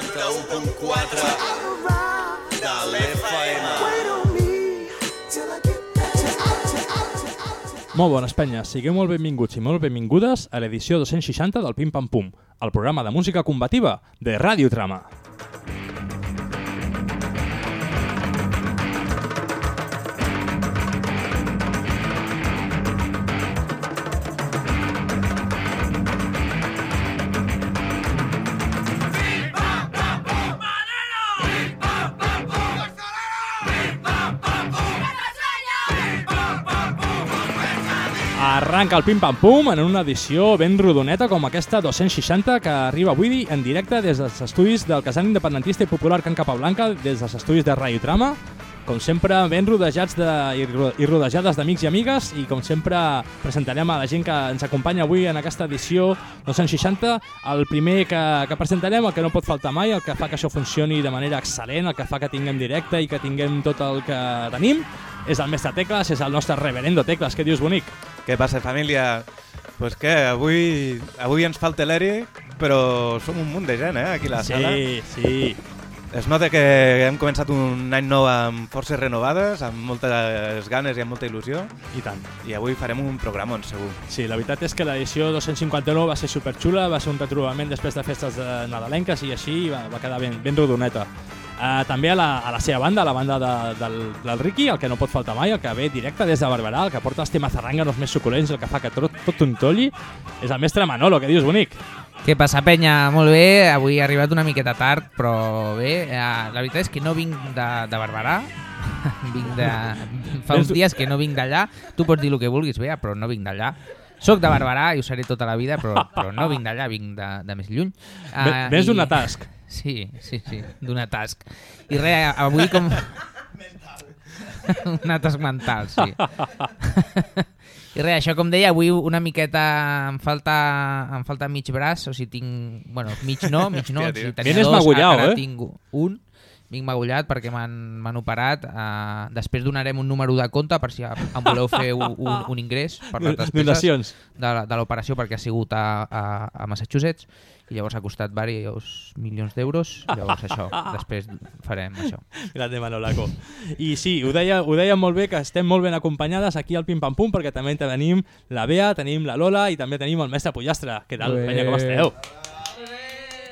91.4 de l'FM. Molt bones penyes, sigueu molt benvinguts i molt benvingudes a l'edició 260 del Pim Pam Pum, el programa de música combativa de Ràdio Trama. Arranca el Pim Pam Pum en una edició ben rodoneta com aquesta 260 que arriba avui en directe des dels estudis del casal independentista i popular Can Capablanca, des dels estudis de Radio Trama, com sempre ben rodejats de, i rodejades d'amics i amigues i com sempre presentarem a la gent que ens acompanya avui en aquesta edició 260 el primer que, que presentarem, el que no pot faltar mai, el que fa que això funcioni de manera excel·lent, el que fa que tinguem directe i que tinguem tot el que tenim, és el mestre Tecles, és el nostre reverendo Tecles. Què dius, bonic? Què passa, família? Pues què, avui, avui ens falta l'Eric, però som un munt de gent, eh, aquí a la sala. Sí, sí. Es nota que hem començat un any nou amb forces renovades, amb moltes ganes i amb molta il·lusió, I tant. i avui farem un programon, segur. Sí, la veritat és que l'edició 259 va ser superxula, va ser un retrobament després de festes de nadalenques i així va, va quedar ben, ben rodoneta. Uh, també a la, a la seva banda, a la banda de, del, del Ricky, el que no pot faltar mai, el que ve directe des de Barberà, el que porta els temes zarranganos més suculents, el que fa que tot, tot un tolli, és el mestre Manolo, que dius, bonic? Què passa, penya? Molt bé, avui he arribat una miqueta tard, però bé, eh, la veritat és que no vinc de, de Barberà, vinc de... fa uns dies que no vinc d'allà, tu pots dir el que vulguis, bé, però no vinc d'allà. Soc de Barberà i ho seré tota la vida, però, però no vinc d'allà, vinc de, de més lluny. Uh, Ves i- una task. Sí, sí, sí, d'una task. I res, avui com... una task mental, sí. I res, això com deia, avui una miqueta em falta, em falta mig braç, o sigui, tinc... Bueno, mig no, mig no, Hòstia, o sigui, tio. tenia Vienes dos, magullao, ara eh? tinc un, vinc magullat perquè m'han operat. Uh, després donarem un número de compte per si em voleu fer un, un, un ingrés per les despeses Donacions. de, de l'operació perquè ha sigut a, a, a Massachusetts i llavors ha costat diversos milions d'euros. Llavors això, després farem això. Grande Manolaco. I sí, ho deia, ho deia molt bé que estem molt ben acompanyades aquí al Pim Pam Pum perquè també tenim la Bea, tenim la Lola i també tenim el mestre Pollastre. Què tal, Ué. penya, com esteu?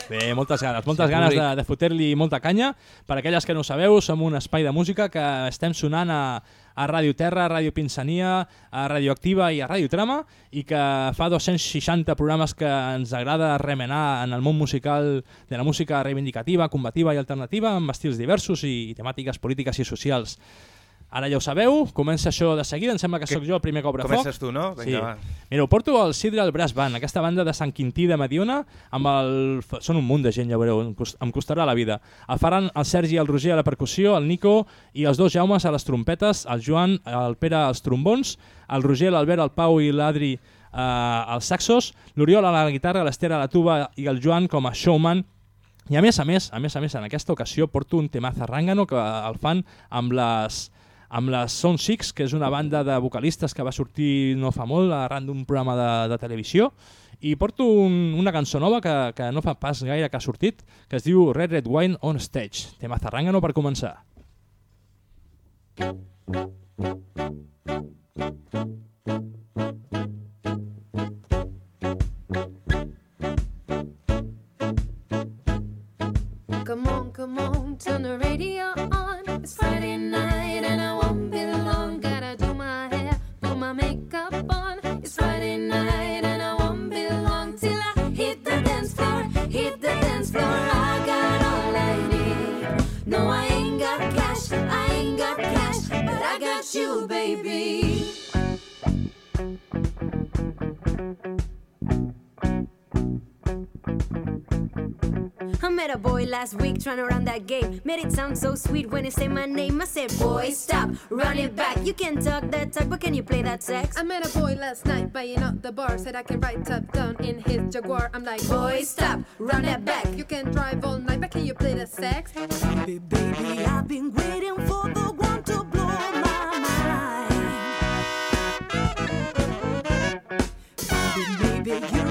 Bé, moltes ganes, moltes Sí, ganes de, públic. de fotre-li molta canya. Per aquelles que no sabeu, som un espai de música que estem sonant a, a Ràdio Terra, a Ràdio Pinsania, a Radioactiva i a Ràdio Trama i que fa 260 programes que ens agrada remenar en el món musical de la música reivindicativa, combativa i alternativa amb estils diversos i, i temàtiques polítiques i socials. Ara ja ho sabeu, comença això de seguida, em sembla que sóc jo el primer que obre foc. Comences tu, no? Sí. Vinga, va. Mira, ho porto al Sidral Brass Band, aquesta banda de Sant Quintí de Mediona, amb el... Són un munt de gent, ja veureu, em, cost... em costarà la vida. El faran el Sergi i el Roger a la percussió, el Nico i els dos Jaumes a les trompetes, el Joan, el Pere als trombons, el Roger, l'Albert, el Pau i l'Adri eh, als saxos, l'Oriol a la guitarra, l'Ester a la tuba i el Joan com a showman i a més a més, a més a més, en aquesta ocasió porto un tema zarrangano que el fan amb les amb les Sound Six, que és una banda de vocalistes que va sortir no fa molt arran d'un programa de, de televisió. I porto un, una cançó nova que, que no fa pas gaire que ha sortit que es diu Red Red Wine on Stage. Tema zarrangano per començar. Come on, come on, turn the radio you, baby. I met a boy last week trying to run that game. Made it sound so sweet when he said my name. I said, Boy, stop, run it back. You can talk that talk, but can you play that sex? I met a boy last night buying out the bar. Said I can ride top down in his Jaguar. I'm like, Boy, stop, run that back. You can drive all night, but can you play the sax? Baby, baby, I've been waiting for the one to blow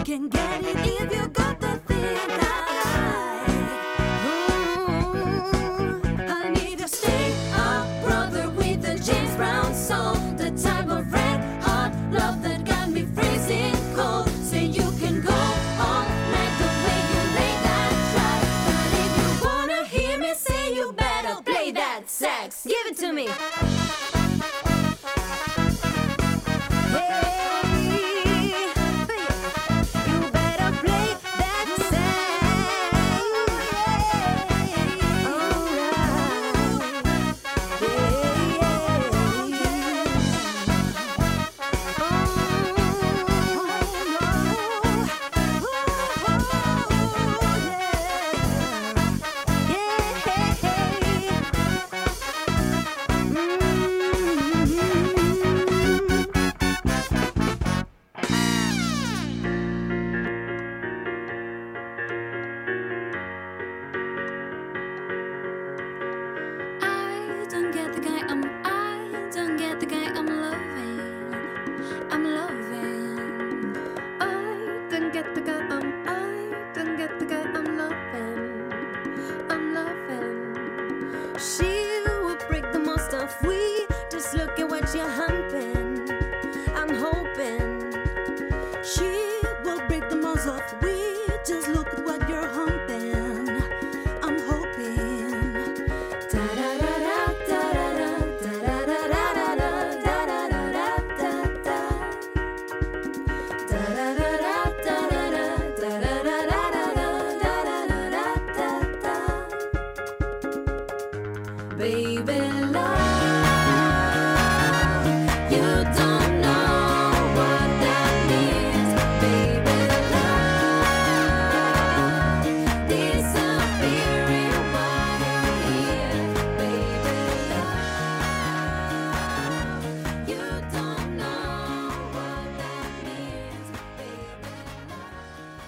can get it if you got the thing I, I need to stay up, brother, with the James Brown song. The type of red hot love that got me freezing cold. Say you can go all night the way you lay that track. But if you wanna hear me say, you better play that sax. Give it to me.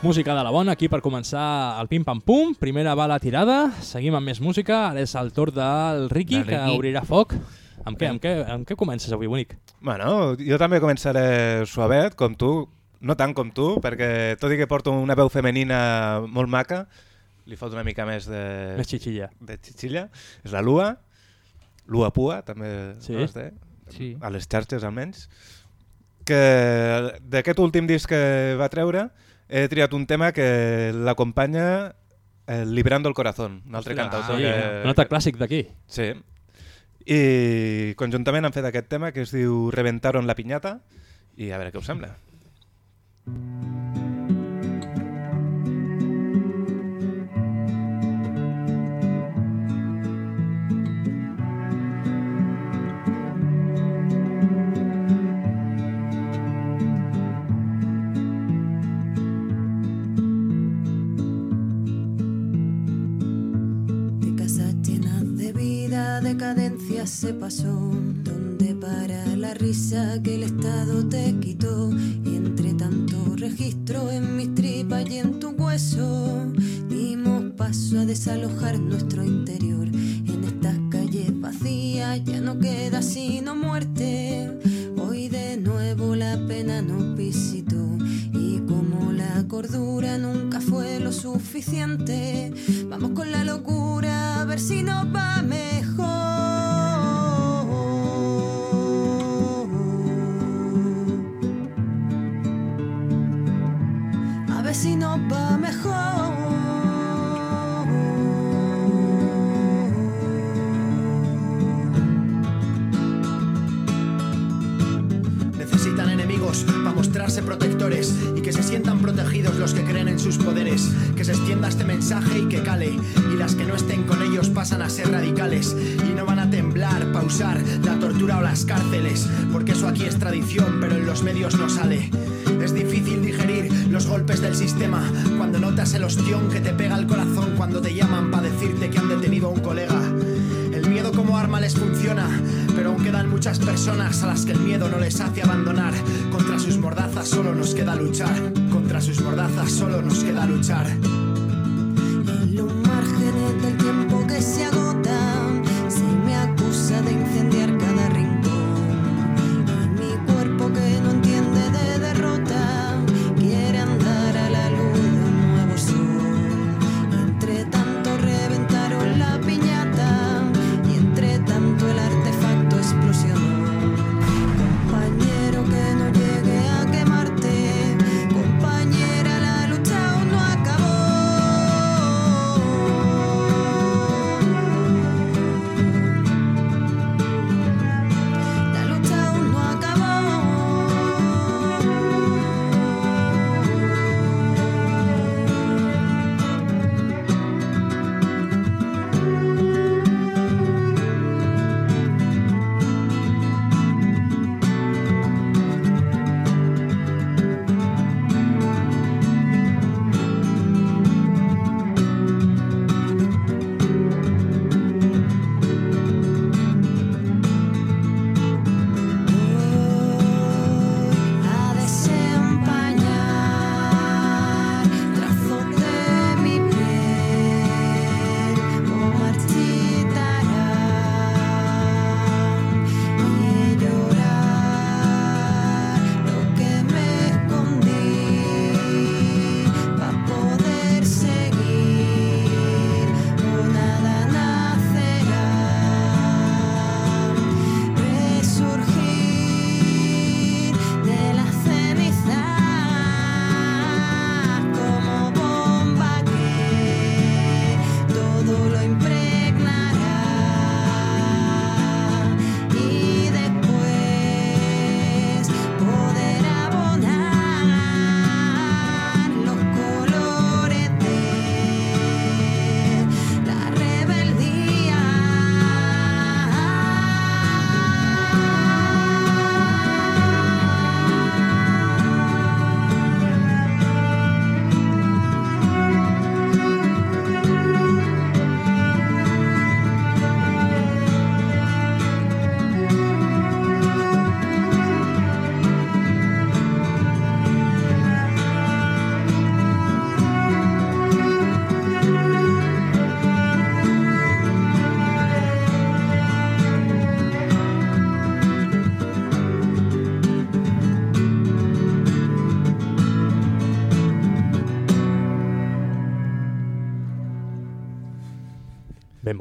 Música de la bona, aquí per començar el pim-pam-pum. Primera bala tirada, seguim amb més música. Ara és el torn del Ricky, Del que Ricky. obrirà foc. Amb què, amb, què, amb què comences avui, bonic? Bueno, jo també començaré suavet, com tu. No tant com tu, perquè tot i que porto una veu femenina molt maca, li fot una mica més de... Més xitxilla. de xitxilla. És la Lua. Lua Pua, també Sí. no es té? Sí. A les xarxes, almenys. Que d'aquest últim disc que va treure he triat un tema que l'acompanya eh, Librando el Corazón, un altre cantautor. Sí, que... un altre clàssic d'aquí. Sí. I conjuntament han fet aquest tema que es diu Reventaron la piñata i a veure què us sembla. De decadencia se pasó. Donde para la risa que el Estado te quitó. Y entre tanto registro en mis tripas y en tu hueso, dimos paso a desalojar nuestro interior. En estas calles vacías ya no queda sino muerte. Nunca fue lo suficiente, vamos con la locura a ver si nos va mejor. A ver si nos va mejor. Necesitan enemigos para mostrarse protectores sientan protegidos los que creen en sus poderes. Que se extienda este mensaje y que cale. Y las que no estén con ellos pasan a ser radicales. Y no van a temblar, pausar la tortura o las cárceles. Porque eso aquí es tradición, pero en los medios no sale. Es difícil digerir los golpes del sistema cuando notas el ostión que te pega al corazón cuando te llaman para decirte que han detenido a un colega. El miedo como arma les funciona, pero aún quedan muchas personas a las que el miedo no les hace abandonar. Contra sus mordazas solo nos queda luchar. Contra sus mordazas solo nos queda luchar.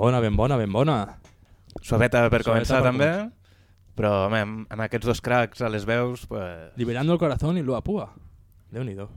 Bona, ben bona, ben bona. Suaveta per Suaveta començar per també, però home, amb, amb aquests dos cracs a les veus, pues... Liberando el corazón i Lua Pua. Déu-n'hi-do.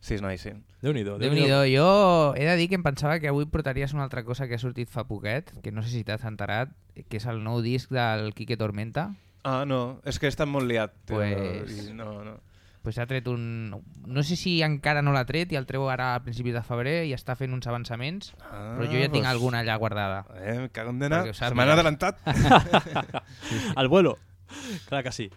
Sí, noi, sí. Déu-n'hi-do. déu nhi Jo he de dir que em pensava que avui portaries una altra cosa que ha sortit fa poquet, que no sé si t'has enterat, que és el nou disc del Quique Tormenta. Ah, no, és que he estat molt liat. Pues- i No, no. Pues ha tret un... No sé si encara no l'ha tret i el treu ara a principis de febrer i està fent uns avançaments, Ah, però jo ja tinc pues, alguna allà guardada. Eh, me cago en dena. Perquè ho Se m'han adelantat. El vuelo. Clar que sí.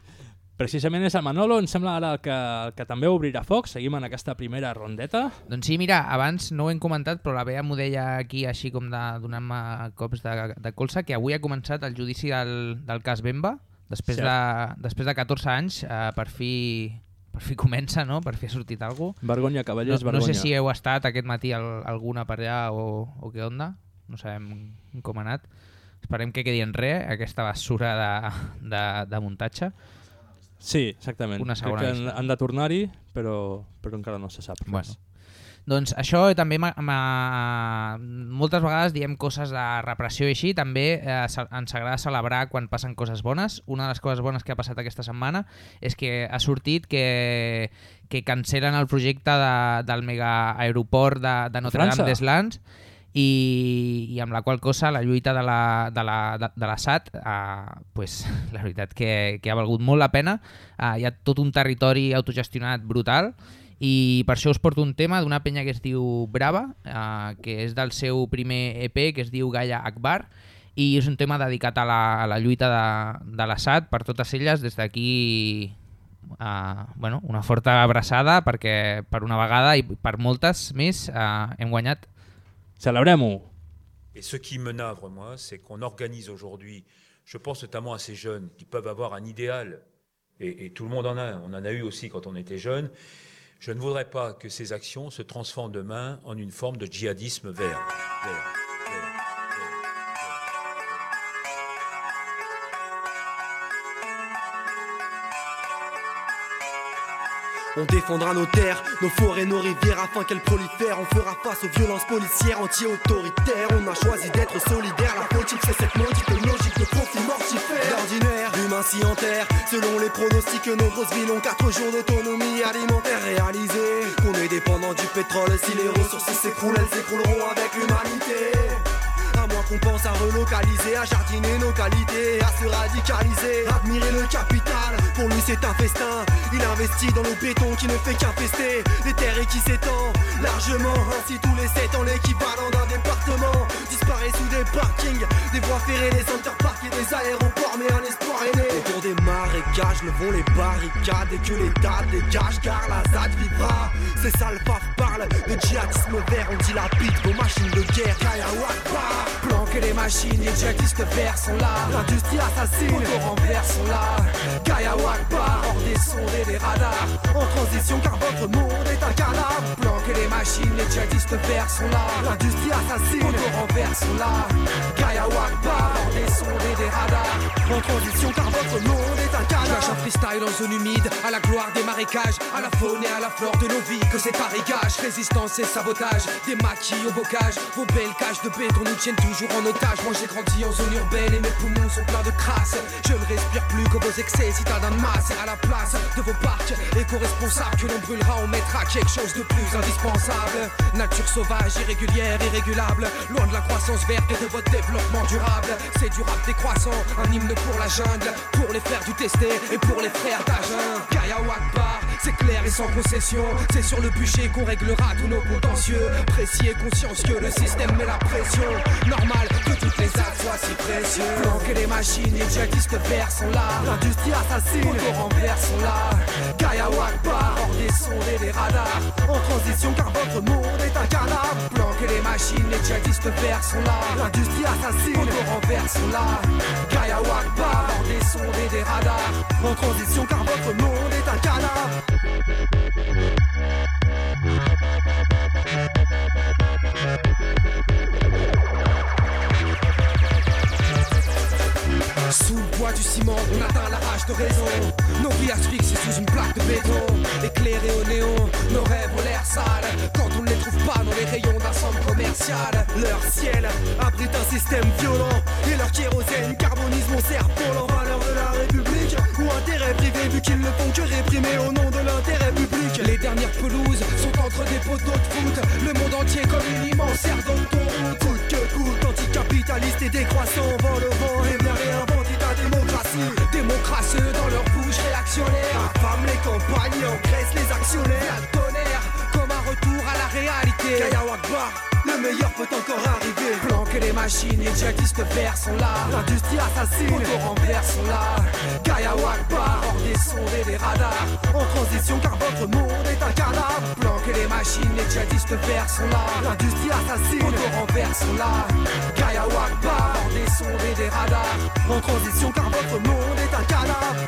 Precisament és el Manolo, em sembla ara el que, el que també obrirà foc. Seguim en aquesta primera rondeta. Doncs sí, mira, abans no ho hem comentat, però la Bea m'ho deia aquí així com de, donant-me cops de, de colze, que avui ha començat el judici del, del cas Bemba. Després, Cert. de, després de 14 anys, eh, per fi per fi comença, no? Per fi ha sortit alguna cosa. Vergonya, No, cavallers, no vergonya. sé si heu estat aquest matí al, alguna per allà o, o què onda. No sabem com ha anat. Esperem que quedi en res aquesta basura de, de, de muntatge. Sí, exactament. Una segona Crec que han, han de tornar-hi, però, però encara no se sap res. Bueno. Doncs això també m'ha- m'ha- moltes vegades diem coses de repressió i així, també eh, ens agrada celebrar quan passen coses bones. Una de les coses bones que ha passat aquesta setmana és que ha sortit que, que cancelen el projecte de, del mega aeroport de, de Notre. Dame des Lands i, i amb la qual cosa la lluita de la, de la, de, de la SAT eh, pues, la veritat que, que ha valgut molt la pena. Eh, hi ha tot un territori autogestionat brutal i per això us porto un tema d'una penya que es diu Brava eh, que és del seu primer EP que es diu Gaia Akbar i és un tema dedicat a la, a la lluita de, de la SAT per totes elles des d'aquí Uh, bueno, una forta abraçada perquè per una vegada i per moltes més uh, hem guanyat Et ce qui me navre, moi, c'est qu'on organise aujourd'hui, je pense notamment à ces jeunes qui peuvent avoir un idéal, et, tout le monde en a, on en a eu aussi quand on était jeune. Je ne voudrais pas que ces actions se transforment demain en une forme de djihadisme. Vert, On défendra nos terres, nos forêts, nos rivières afin qu'elles prolifèrent. On fera face aux violences policières anti-autoritaires. On a choisi d'être solidaires. La politique, c'est cette maudite logique de profit mortifère. D'ordinaire, humain si en terre. Selon les pronostics, nos grosses villes ont 4 jours d'autonomie alimentaire réalisée. Qu'on est dépendant du pétrole. Si les ressources s'écroulent, elles s'écrouleront avec l'humanité. Qu'on pense à relocaliser, à jardiner nos qualités, à se radicaliser, admirer le capital. Pour lui c'est un festin. Il investit dans le béton qui ne fait qu'infester les terres et qui s'étend largement. Ainsi tous les 7 ans l'équivalent d'un département disparaît sous des parkings, des voies ferrées, des interparks et des aéroports. Mais un espoir est né. Autour des marécages levons les barricades et que l'État dégage car la ZAD vivra. C'est ça le paf parle de djihadisme vert. On dilapide vos machines de guerre. Kaya Wakbar. Planquer les machines, les djihadistes verts sont là. L'industrie assassine, au renvers sont là. Kaya Wakbar, hors des sondes et des radars. En transition car votre monde est un cadavre. Planquer les machines, les djihadistes verts sont là. L'industrie assassine, au renvers sont là. Kaya Wakbar, hors des sondes et des radars. En transition car votre monde est. Lâche un freestyle en zone humide, à la gloire des marécages, à la faune et à la flore de nos vies, que c'est parigage, résistance et sabotage, des maquis au bocage, vos belles cages de béton nous tiennent toujours en otage. Moi j'ai grandi en zone urbaine et mes poumons sont pleins de crasse. Je ne respire plus que vos excès, citadins de masse, et à la place de vos parcs éco-responsables que l'on brûlera, on mettra quelque chose de plus indispensable. Nature sauvage, irrégulière, irrégulable, loin de la croissance verte et de votre développement durable. C'est du rap décroissant, un hymne pour la jungle, pour les frères du testé et pour les frères d'Agen. Kaya Wakbar, c'est clair et sans concession. C'est sur le bûcher qu'on réglera tous nos contentieux. Précis et consciencieux, le système met la pression. Normal que toutes les actes soient si précieux. Planquer les machines, les djihadistes verts sont là. L'industrie assassine, Au renvers sont là. Kaya Wakbar. Hors des sondes et des radars. En transition car votre monde est un cadavre. Planquer les machines, les djihadistes verts sont là. L'industrie assassine, Au renvers sont là. Kaya Wakbar. Hors des sondes et des radars. En transition car votre monde est un cadavre. Sous le poids du ciment, on atteint la rage de raison. Nos vies asphyxiées sous une plaque de béton. Éclairées au néon, nos rêves ont l'air sales. Quand on ne les trouve pas dans les rayons d'un centre commercial. Leur ciel abrite un système violent et leur kérosène carbonise mon cerf-volant. Valeurs de la République ou intérêt privé vu qu'ils ne font que réprimer au nom de l'intérêt public. Les dernières pelouses sont entre des poteaux de foot. Le monde entier comme une immense aire d'autoroute. Coûte que coûte, anticapitaliste et décroissant, vent le vent et vient réinventer démocratie. Démocrasseux dans leur bouche réactionnaire. Affame les campagnes, engraisse les actionnaires. Réalité. Le meilleur peut encore arriver. Planquer les machines, les djihadistes verts sont là. L'industrie assassine, Auto renvers sont là. Kaya Wakbar, Hors des sondes et des radars. en transition car votre monde est un cadavre. Planquer les machines, les djihadistes verts sont là. L'industrie assassine, Auto renvers sont là. Kaya Wakbar, Hors des sondes et des radars. en transition car votre monde est un cadavre.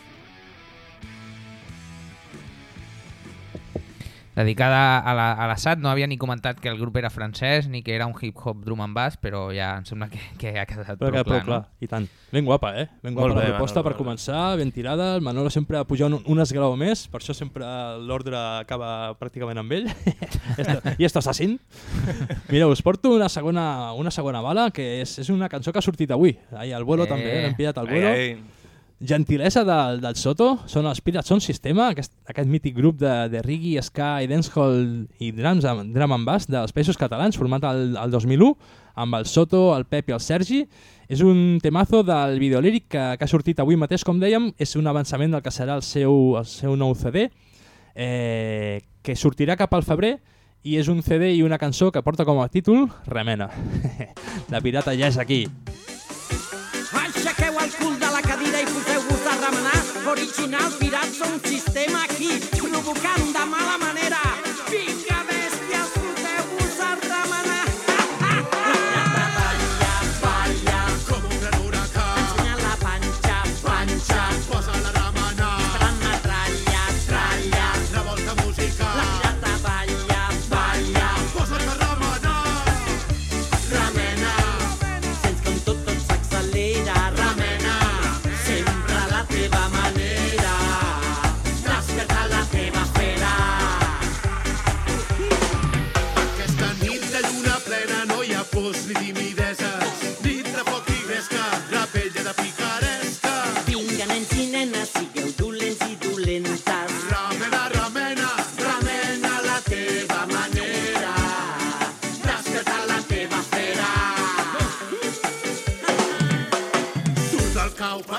Dedicada a la- a l'Assad, no havia ni comentat que el grup era francès ni que era un hip-hop drum and bass, però ja em sembla que, que ha quedat Però prou que, clar, prou clar, i tant. Ben guapa, eh? Ben guapa Molt la bé, proposta Manolo, per començar, ben tirada. El Manolo sempre puja un, un esglaó més, per això sempre l'ordre acaba pràcticament amb ell. Esto- I esto assassin. Mira, us porto una segona, una segona bala, que és, és una cançó que ha sortit avui. Ai, el vuelo Eh. també, eh? l'hem pillat al Ai, vuelo. ai. Gentilesa del, del Soto, són els Pirates Sound Sistema, aquest, aquest mític grup de, de reggae, ska i dancehall i drums, drum and bass dels països catalans, format al, al 2001, amb el Soto, el Pep i el Sergi. És un temazo del videolíric que, que ha sortit avui mateix, com dèiem, és un avançament del que serà el seu, el seu nou CD, eh, que sortirà cap al febrer, i és un CD i una cançó que porta com a títol Remena. La pirata ja és aquí. Remenar. Original Pirats són un sistema aquí, provocant de mala manera.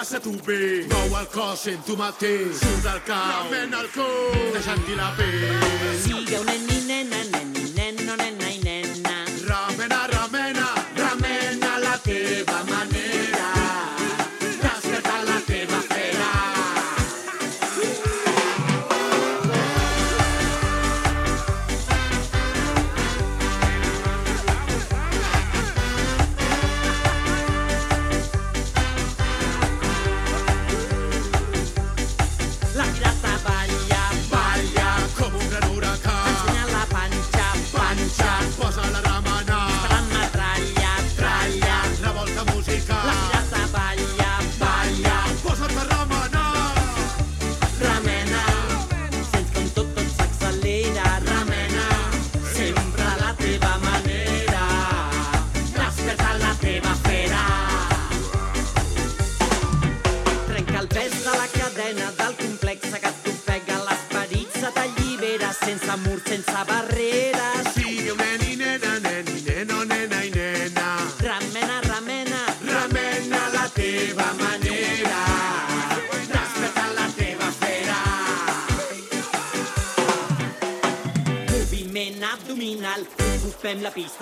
Passa tu bé. Mou el cos, sent tu mateix. Surt del cau, ramena el cul, deixant-hi la pell. Nena, nen i neno, nena i nena.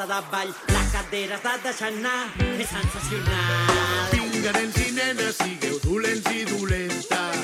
De ball, la cadera t'ha deixat anar, és sensacional. Vinga, nens i nenes, sigueu dolents i dolentes.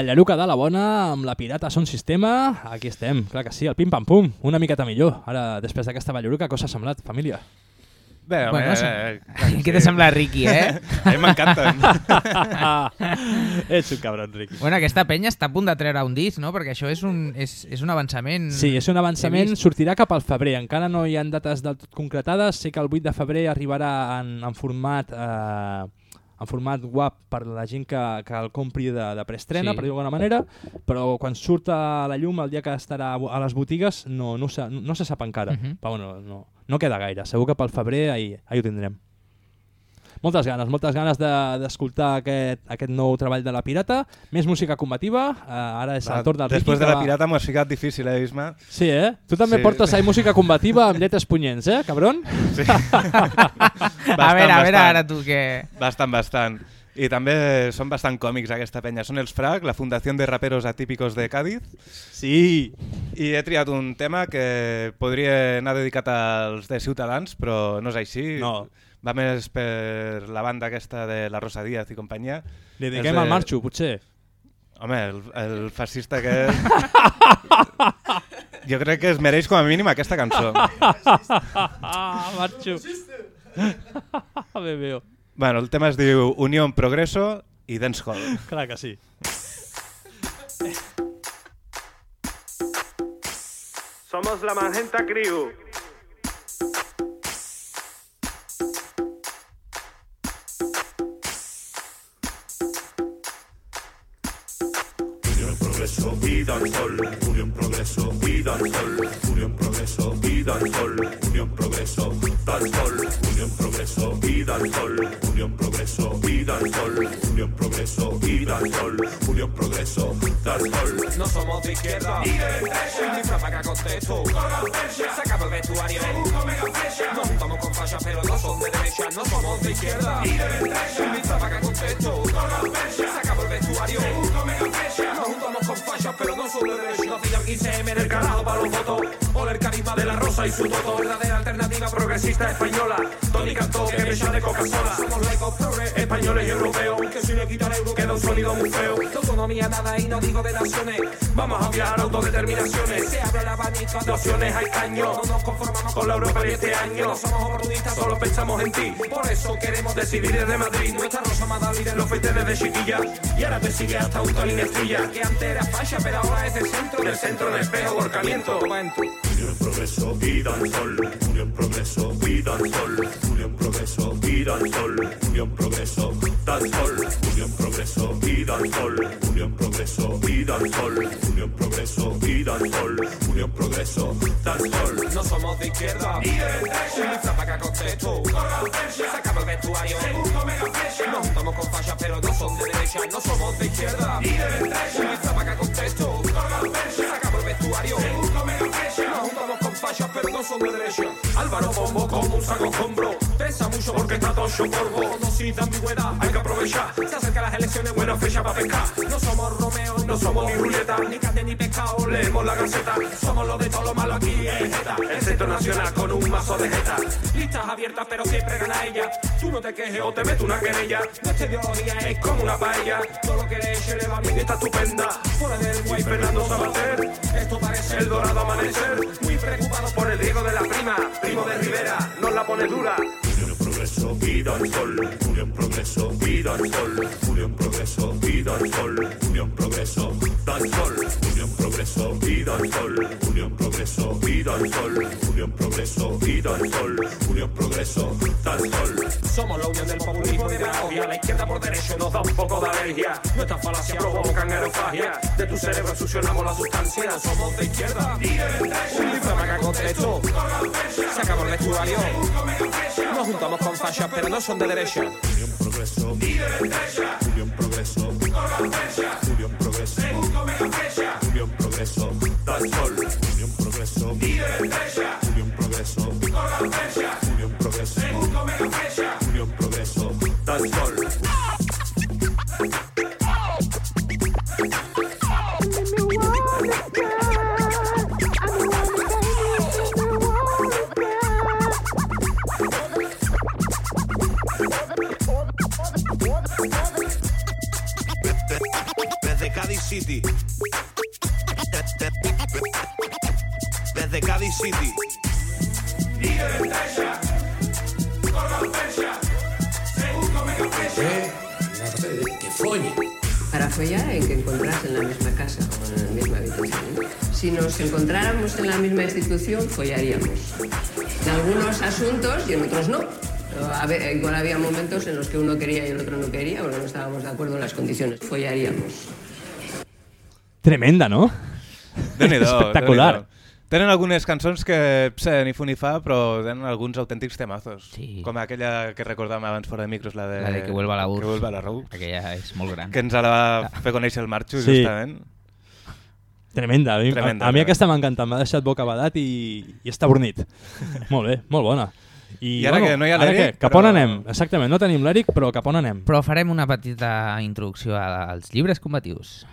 Ballaruca de la bona, amb la pirata son sistema, aquí estem, clar que sí, el pim-pam-pum, una miqueta millor. Ara, després d'aquesta ballaruca, què us ha semblat, família? Bé, home, Bueno, eh, sí. Què t'ha semblat, Riqui, eh? A mi m'encanten. Ets un cabron, Riqui. Bueno, aquesta penya està a punt de treure un disc, no? Perquè això és un, és, és un avançament... Sí, és un avançament, sortirà cap al febrer. Encara no hi ha dates del tot concretades. Sé que el 8 de febrer arribarà en, en format eh, en format guap per la gent que, que el compri de, de preestrena, Sí. per dir-ho d'alguna manera, però quan surt a la llum el dia que estarà a les botigues no, no, se, no se sap encara. Mhm. Però bueno, no, no queda gaire. Segur que pel febrer ahir, ahir ho tindrem. Moltes ganes, moltes ganes de- d'escoltar aquest, aquest nou treball de la Pirata. Més música combativa. Uh, ara és el torn del Ricky. Després de que la va- pirata m'ho has ficat difícil, eh, Isma? Sí, eh? Tu també Sí. portes ahí música combativa amb lletres punyents, eh, cabron? Sí. a veure, a veure, ara tu què... Bastant, bastant. I també són bastant còmics aquesta penya. Són els FRAC, la Fundació de Raperos Atípicos de Cádiz. Sí. I he triat un tema que podria anar dedicat als de Ciutadans, però no és així. No. Va més per la banda aquesta de la Rosa Díaz i companyia. Li dediquem de- al Marxo, potser. Home, el, el fascista que és... jo crec que es mereix com a mínim aquesta cançó. ah, Marxo. Bé, meu. Bueno, el tema es diu Unión Progreso i Dancehall. Clar que sí. Somos la Magenta Crew. Progreso y Dancehall, Unión Progreso y Dancehall, Unión Progreso y Dancehall, Unión Progreso, Dancehall, Unión Progreso y Dancehall, Unión Progreso y Dancehall, Unión Progreso y Dancehall, Unión Progreso, Dancehall. No somos de izquierda y de derecha. Cifra para que contesto. Se acaba el vestuario. Nos juntamos con fachas, pero no son de derecha. No somos de izquierda y de derecha. Cifra para que contesto. Se acaba el vestuario. Nos juntamos con fachas, pero no son de derecha. Nos tiran 15M en el carajo para los votos. Hola el de la rosa y su voto. Verdadera alternativa progresista española. Tony Cantó, que me de Coca-Cola. Somos laicos progres, españoles y europeos. Que si le quita el euro queda un sonido muy feo. De autonomía nada y no digo de naciones. Vamos a enviar autodeterminaciones. Se abre el abanico de opciones, hay caño. No nos conformamos con la Europa de este año. No somos oportunistas, solo pensamos en ti. Por eso queremos decidir desde Madrid. Nuestra rosa más líder lo fuiste desde chiquilla. Y ahora te sigue hasta un Estrella. Que antes era facha, pero ahora es del centro. Del centro en espejo, volcamiento. Cuento. Unión Progreso y Dancehall, Unión Progreso y Dancehall, Unión Progreso y Dancehall, Unión Progreso, Dancehall, Unión Progreso y Dancehall, Unión Progreso y Dancehall, Unión Progreso y Dancehall, Unión Progreso, Dancehall. No somos de izquierda y de derecha. Lista para que contesto. Se acaba el vestuario. Nos juntamos con fachas, pero no son de derecha. No somos de izquierda y de derecha. Lista para que contesto. Se acaba el vestuario. Fachas, pero no. Álvaro Pombo como un saco hombro. Pesa mucho porque está todo. Conocida ambigüedad, hay que aprovechar. Se acercan las elecciones, buena fecha para pescar. No somos Romeo, no somos ni ruleta, ni carne ni pescado. Leemos la gaceta. Somos los de todo lo malo aquí en Jeta. El centro nacional con un mazo de jeta. Listas abiertas, pero siempre gana ella. Tú no te quejes o te meto una querella. Nuestra ideología es como una paella. Todo lo que le eche le va bien, está estupenda. Fuera del guay Fernando Sabater. Esto parece el dorado amanecer. Muy preocupado por el riego de la prima. Primo de Rivera, nos la pone dura. Unión Progreso y Dancehall, Unión Progreso y Dancehall, Unión Progreso y Dancehall, Unión Progreso, Dancehall, Unión Progreso y Dancehall, Unión Progreso Progreso y Dancehall. Unión, Progreso y Dancehall. Unión, Progreso, Dancehall. Somos la unión del populismo y demagogia. La izquierda por derecho nos da un poco de alergia. Nuestras falacias provocan aerofagia. De tu cerebro succionamos la sustancia. Somos de izquierda. Un libro maga con texto. Se acabó el vestuario. Nos juntamos con fachas, pero no son de derecha. Unión, Progreso y Unión, Progreso. Unión, Progreso. Progreso, Dancehall. City. Que folle. Para follar hay que encontrarse en la misma casa o en la misma habitación. Si nos encontráramos en la misma institución, follaríamos. En algunos asuntos y en otros no. Pero, a ver, igual había momentos en los que uno quería y el otro no quería, porque no estábamos de acuerdo en las condiciones. Follaríamos. Tremenda, no? Espectacular. Tenen algunes cançons que sé, ni fu ni fa, però tenen alguns autèntics temazos. Sí. Com aquella que recordàvem abans fora de micros, la de... La de Que vuelva la URSS. Que vuelva la RURSS. Aquella és molt gran. Que ens la va fer conèixer el Marxo, Sí. justament. Tremenda. A mi, Tremenda, a, a mi aquesta m'ha encantat, m'ha deixat boca badat i, i està bornit. molt bé, molt bona. I ara que no hi ha l'Eric? Cap però- on anem? Exactament, no tenim l'Eric, però cap on anem? Però farem una petita introducció als llibres combatius.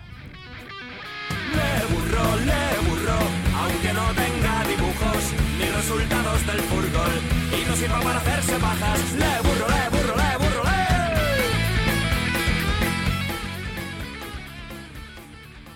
Le burro, le resultados del fútbol y no sirva para hacerse bajas. Le burro, le burro, le burro, le.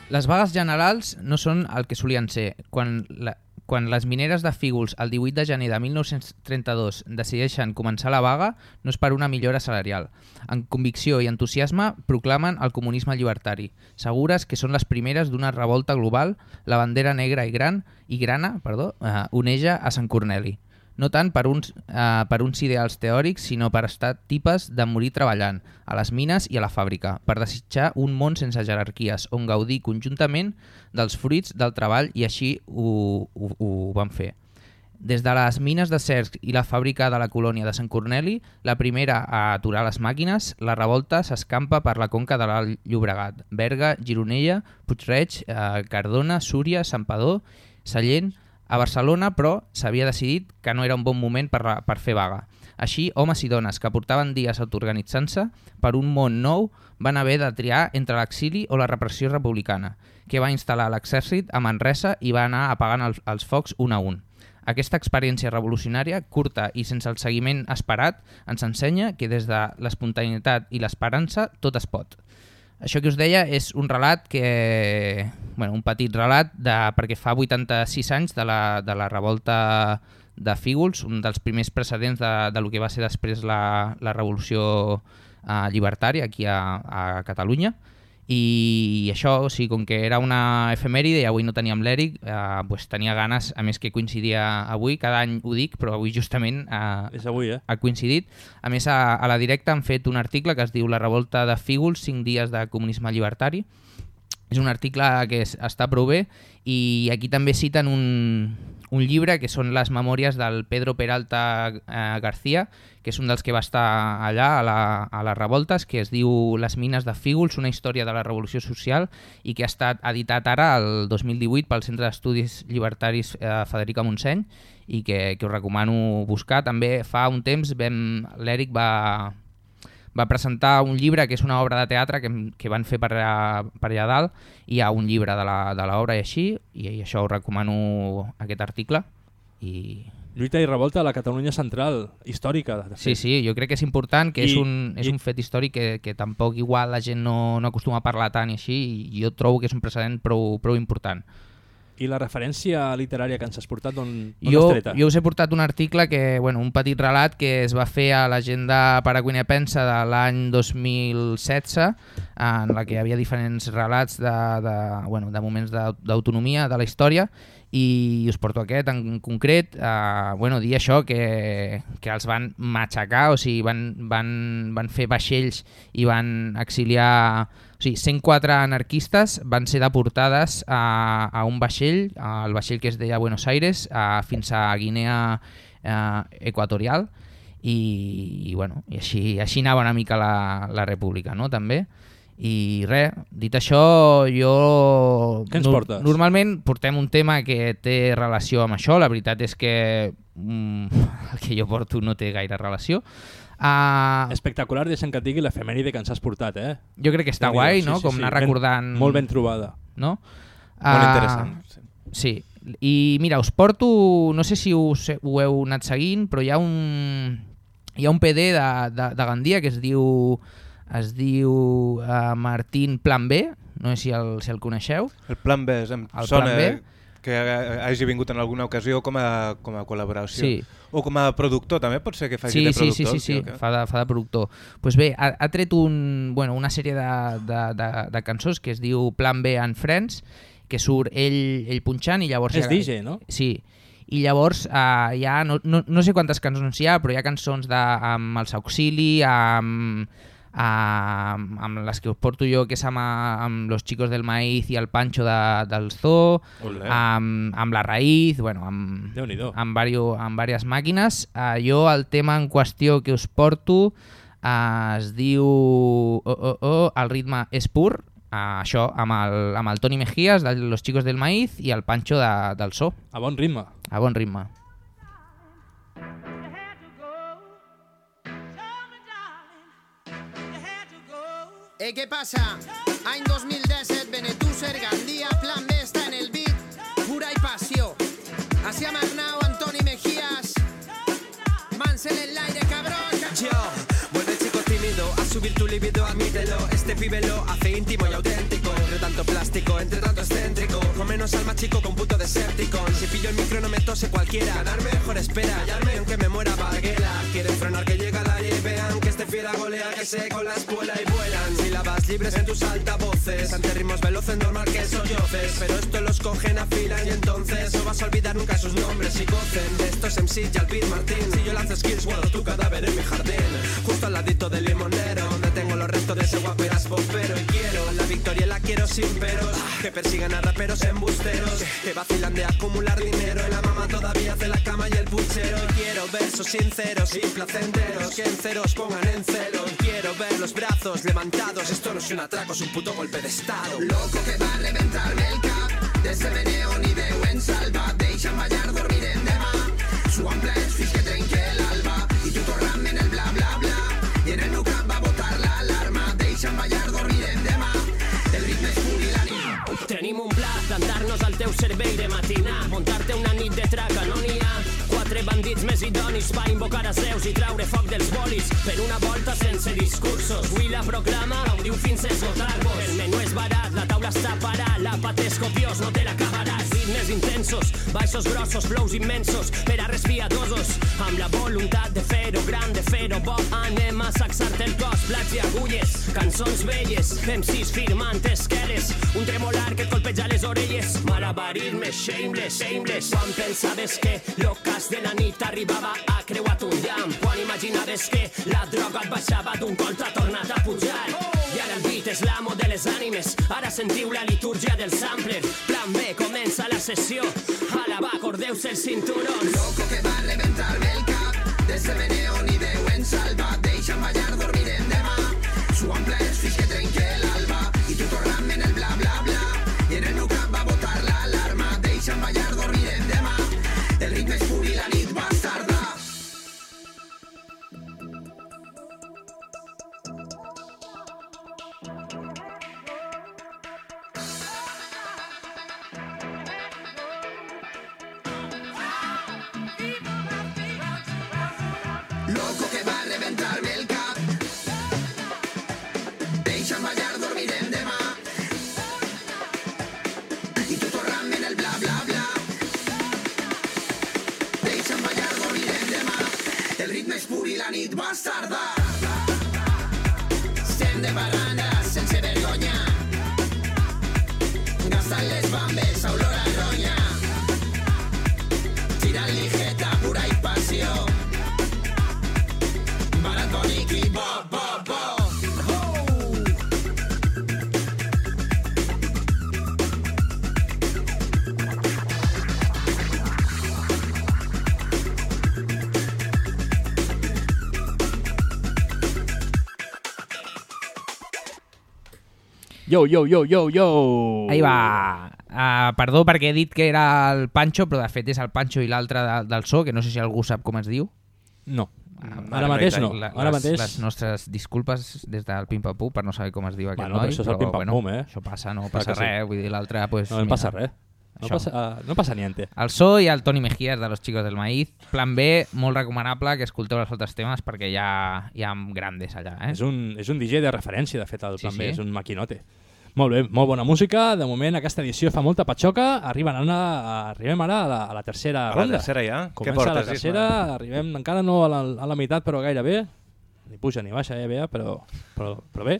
Les vagues generals no són el que solien ser. Quan, la, quan les mineres de Fígols el 18 de gener de 1932 decideixen començar la vaga, no és per una millora salarial. En convicció i entusiasme proclamen el comunisme llibertari, segures que són les primeres d'una revolta global, la bandera negra i gran i grana perdó, eh, oneja a Sant Corneli. No tant per uns, eh, per uns ideals teòrics, sinó per estar tipes de morir treballant, a les mines i a la fàbrica, per desitjar un món sense jerarquies, on gaudir conjuntament dels fruits del treball i així ho, ho, ho van fer. Des de les mines de Cercs i la fàbrica de la colònia de Sant Corneli, la primera a aturar les màquines, la revolta s'escampa per la conca de l'Alt Llobregat, Berga, Gironella, Puigreig, eh, Cardona, Súria, Santpedor, Sallent, a Barcelona, però, s'havia decidit que no era un bon moment per, per fer vaga. Així, homes i dones que portaven dies autoorganitzant-se per un món nou van haver de triar entre l'exili o la repressió republicana, que va instal·lar l'exèrcit a Manresa i va anar apagant el, els focs un a un. Aquesta experiència revolucionària, curta i sense el seguiment esperat, ens ensenya que des de l'espontaneïtat i l'esperança tot es pot. Això que us deia és un relat que... Bueno, un petit relat de, perquè fa 86 anys de la, de la revolta de Fígols, un dels primers precedents de, de lo que va ser després la, la revolució eh, llibertària aquí a, a Catalunya. I això, o sigui, com que era una efemèride i avui no teníem l'Eric, eh, pues tenia ganes, a més que coincidia avui, cada any ho dic, però avui justament eh, És avui, eh? ha coincidit. A més, a, a la directa han fet un article que es diu La revolta de Fígols, 5 dies de comunisme llibertari. És un article que es, està prou bé i aquí també citen un, un llibre que són les memòries del Pedro Peralta eh, García, que és un dels que va estar allà a, la, a les revoltes, que es diu Les mines de Fígols, una història de la revolució social i que ha estat editat ara el 2018 pel Centre d'Estudis Llibertaris eh, Federica Montseny i que, que us recomano buscar. També fa un temps l'Eric va, va presentar un llibre que és una obra de teatre que, que van fer per allà, per allà dalt i hi ha un llibre de l'obra i així i, i això us recomano aquest article i Lluita i revolta a la Catalunya central, històrica. Sí, sí, jo crec que és important, que I- és, un, és i- un fet històric que, que tampoc igual la gent no, no acostuma a parlar tant i així, i jo trobo que és un precedent prou, prou important. I la referència literària que ens has portat, on, on Jo, has treta? jo us he portat un article, que, bueno, un petit relat que es va fer a l'agenda Paraguinepensa de l'any 2016, en la que hi havia diferents relats de, de, bueno, de moments d'au- d'autonomia de la història, i us porto aquest en concret, eh, bueno, dir això, que, que els van matxacar, o sigui, van, van, van fer vaixells i van exiliar... O sigui, 104 anarquistes van ser deportades a, a un vaixell, al vaixell que es deia Buenos Aires, a, fins a Guinea eh, Equatorial, i, i, bueno, i així, així anava una mica la, la república, no?, també. I res, dit això, jo... Què ens portes? Normalment portem un tema que té relació amb això, la veritat és que mm, el que jo porto no té gaire relació. Uh, Espectacular, deixa'm que et digui l'efemèride que ens has portat, eh? Jo crec que està Déu-n'hi-do, guai, sí, no? sí, Com sí. anar Ben- recordant... molt ben trobada. No? Molt Ah, interessant, sí. Sí. I mira, us porto... No sé si us, ho heu anat seguint, però hi ha un, hi ha un PD de, de, de Gandia que es diu es diu uh, Martín Plan B, no sé si el, si el coneixeu. El Plan B, em El sona Plan B. que ha- hagi vingut en alguna ocasió com a, com a col·laboració. Sí. O com a productor, també pot ser que faci Sí, de sí, productor. sí, sí, sí, o què? fa de, fa de productor. pues bé, ha, ha tret un, bueno, una sèrie de, de, de, de cançons que es diu Plan B and Friends, que surt ell, ell punxant i llavors... És DJ, no? Sí. I llavors uh, hi ha, no, no, no sé quantes cançons hi ha, però hi ha cançons de, amb els Auxili, amb, amb, amb les que us porto jo, que és amb, amb Los Chicos del Maíz i el Pancho de, del Zoo, Olé. amb, amb La Raíz, bueno, amb, amb, vario, amb diverses màquines. Uh, jo el tema en qüestió que us porto uh, es diu oh, oh, oh, El ritme és pur, uh, això amb el, amb el Toni Mejías de Los Chicos del Maíz i el Pancho de, del So. A bon ritme. A bon ritme. Eh, què passa? Any 2017, Benetúser, Gandia, Plan B està en el beat, pura i passió. Hacia Arnau, Antoni Mejías, Mansell en l'aire, cabrón. Subir tu libido, admítelo. Este pibe lo hace íntimo y auténtico. Entre tanto plástico, entre tanto excéntrico. Con menos alma chico, con puto desértico. Si pillo el micro no me tose cualquiera. Ganar mejor espera, hallarme aunque me muera Varguela. Quieren frenar que llega la y vean que este fiera golea que se con la espuela y vuelan. Sílabas libres en tus altavoces. Ante ritmos veloces, normal que sollozes. Pero esto los cogen, afilan y entonces no vas a olvidar nunca sus nombres y gocen. De estos MCs y Martín. Si yo lanzo skills, guardo tu cadáver en mi jardín. Justo al ladito del limonero, de ese. Y quiero la victoria, la quiero sin peros. Que persigan a raperos embusteros. Que vacilan de acumular dinero. Y la mamá todavía hace la cama y el puchero. Y quiero versos sinceros y placenteros. Que en ceros pongan en celo. Y quiero ver los brazos levantados. Esto no es un atraco, es un puto golpe de estado. Loco que va a reventar-me el cap, de ser meneo ni Déu ens salva, deixa'm ballar, dormirem demà. Suant plens fins que trenque l'alba, l'alarma, deixa'm ballar, dormirem demà. El ritme és pur i la nit. Tenim un pla, plantar-nos al teu cervell de matinar, muntar-te una nit de traca, no n'hi ha. Quatre bandits més idonis pa invocar a Zeus i traure foc dels bolis per una volta sense discursos. Avui la proclama, diu fins esgotar-vos. El menú és barat, la taula està parat, l'àpat és copiós, no te l'acabaràs. Ritmes intensos, baixos grossos, flows immensos, per a respiadosos, amb la voluntat de fer-ho gran, de fer-ho bo, anem a sacsar-te el cos, plats i agulles, cançons velles, MCs firmant esqueles, un tremolar que et colpeja les orelles, malabarisme, shameless, shameless, quan pensaves que l'ocàs de la nit arribava ha creuat un llamp, quan imaginaves que la droga et baixava d'un col t'ha tornat a pujar, i ara el beat és l'amo de les ànimes, ara sentiu la litúrgia del sampler, plan B, comença la sessió, a la va, acordeu-se els cinturons. Loco que va a reventar-me el cap, de ser meneo ni Déu ens salva, deixa'm ballar, dormirem demà. Suant plens Guarda. Yo, yo, yo, yo, yo! Ahí va. Uh, perdó perquè he dit que era el Pancho, però de fet és el Pancho i l'altre de, del so, que no sé si algú sap com es diu. No. Uh, Ara mateix no. Ara les, mateix- Les nostres disculpes des del Pim Pam Pum per no saber com es diu aquest Bueno, però noi. això és el Pim Pam bueno, Pum, eh? Això passa, no passa que sí. res. Vull dir, l'altre... Pues, No, no passa res. No això. passa, uh, no passa niente. El So i el Toni Mejías de Los Chicos del Maíz. Plan B, molt recomanable que escolteu els altres temes perquè hi ha, hi ha grandes allà. Eh? És, un, és un DJ de referència, de fet, el Sí, Plan B, sí. és un maquinote. Molt bé, molt bona música. De moment, aquesta edició fa molta patxoca. Arriben ara, arribem ara a la, a la tercera A la ronda. tercera ja? Què Comença la portes, tercera, Isma? arribem encara no a la, a la meitat, però gairebé. Ni puja ni baixa, eh, bé, però, però, però bé.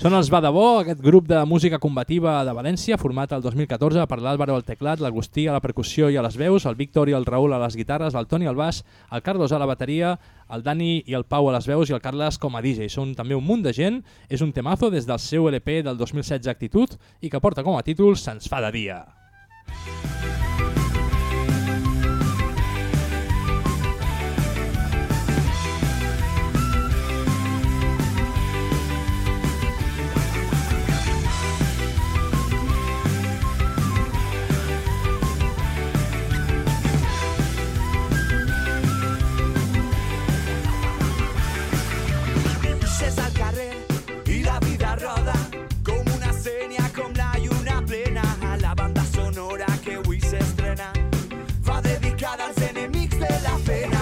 Són els Badabó, aquest grup de música combativa de València, format el 2014 per l'Àlvaro al teclat, l'Agustí a la percussió i a les veus, el Víctor i el Raül a les guitarres, el Toni al baix, el Carlos a la bateria, el Dani i el Pau a les veus i el Carles com a DJ. Són també un munt de gent, és un temazo des del seu LP del 2016 Actitud i que porta com a títol Se'ns fa de dia. Dedicada als enemics de la pena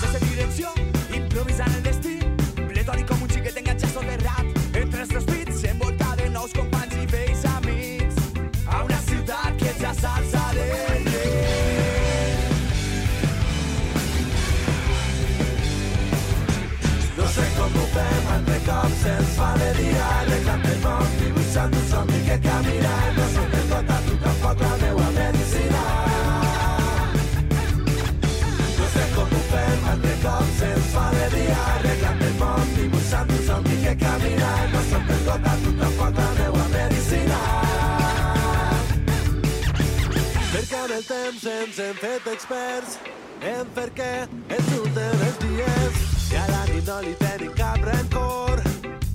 sense direcció, improvisant el destí pletòric com un xiquet enganxat rap entre els dos pits envoltat de nous companys i vells amics a una ciutat que ja s'alça de No sé com ho fem, entre cops se'ns fa de dia. Arreglant el món, dibuixant un que camina. No el temps ens hem fet experts en per què ens surten els dies. A la nit no li tenim cap rencor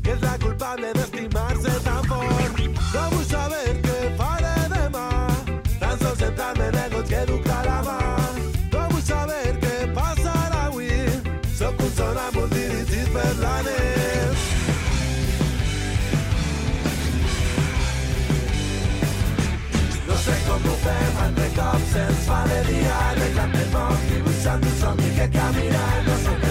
que és la culpable d'estimar-se tan fort. No vull saber què faré demà tan sols entrar-me en el que duc a la mà. No saber què passarà avui sóc un sonàmbul entre cops se'ns fa de dia Arreglant el món, dibuixant un somni que camina No som el tot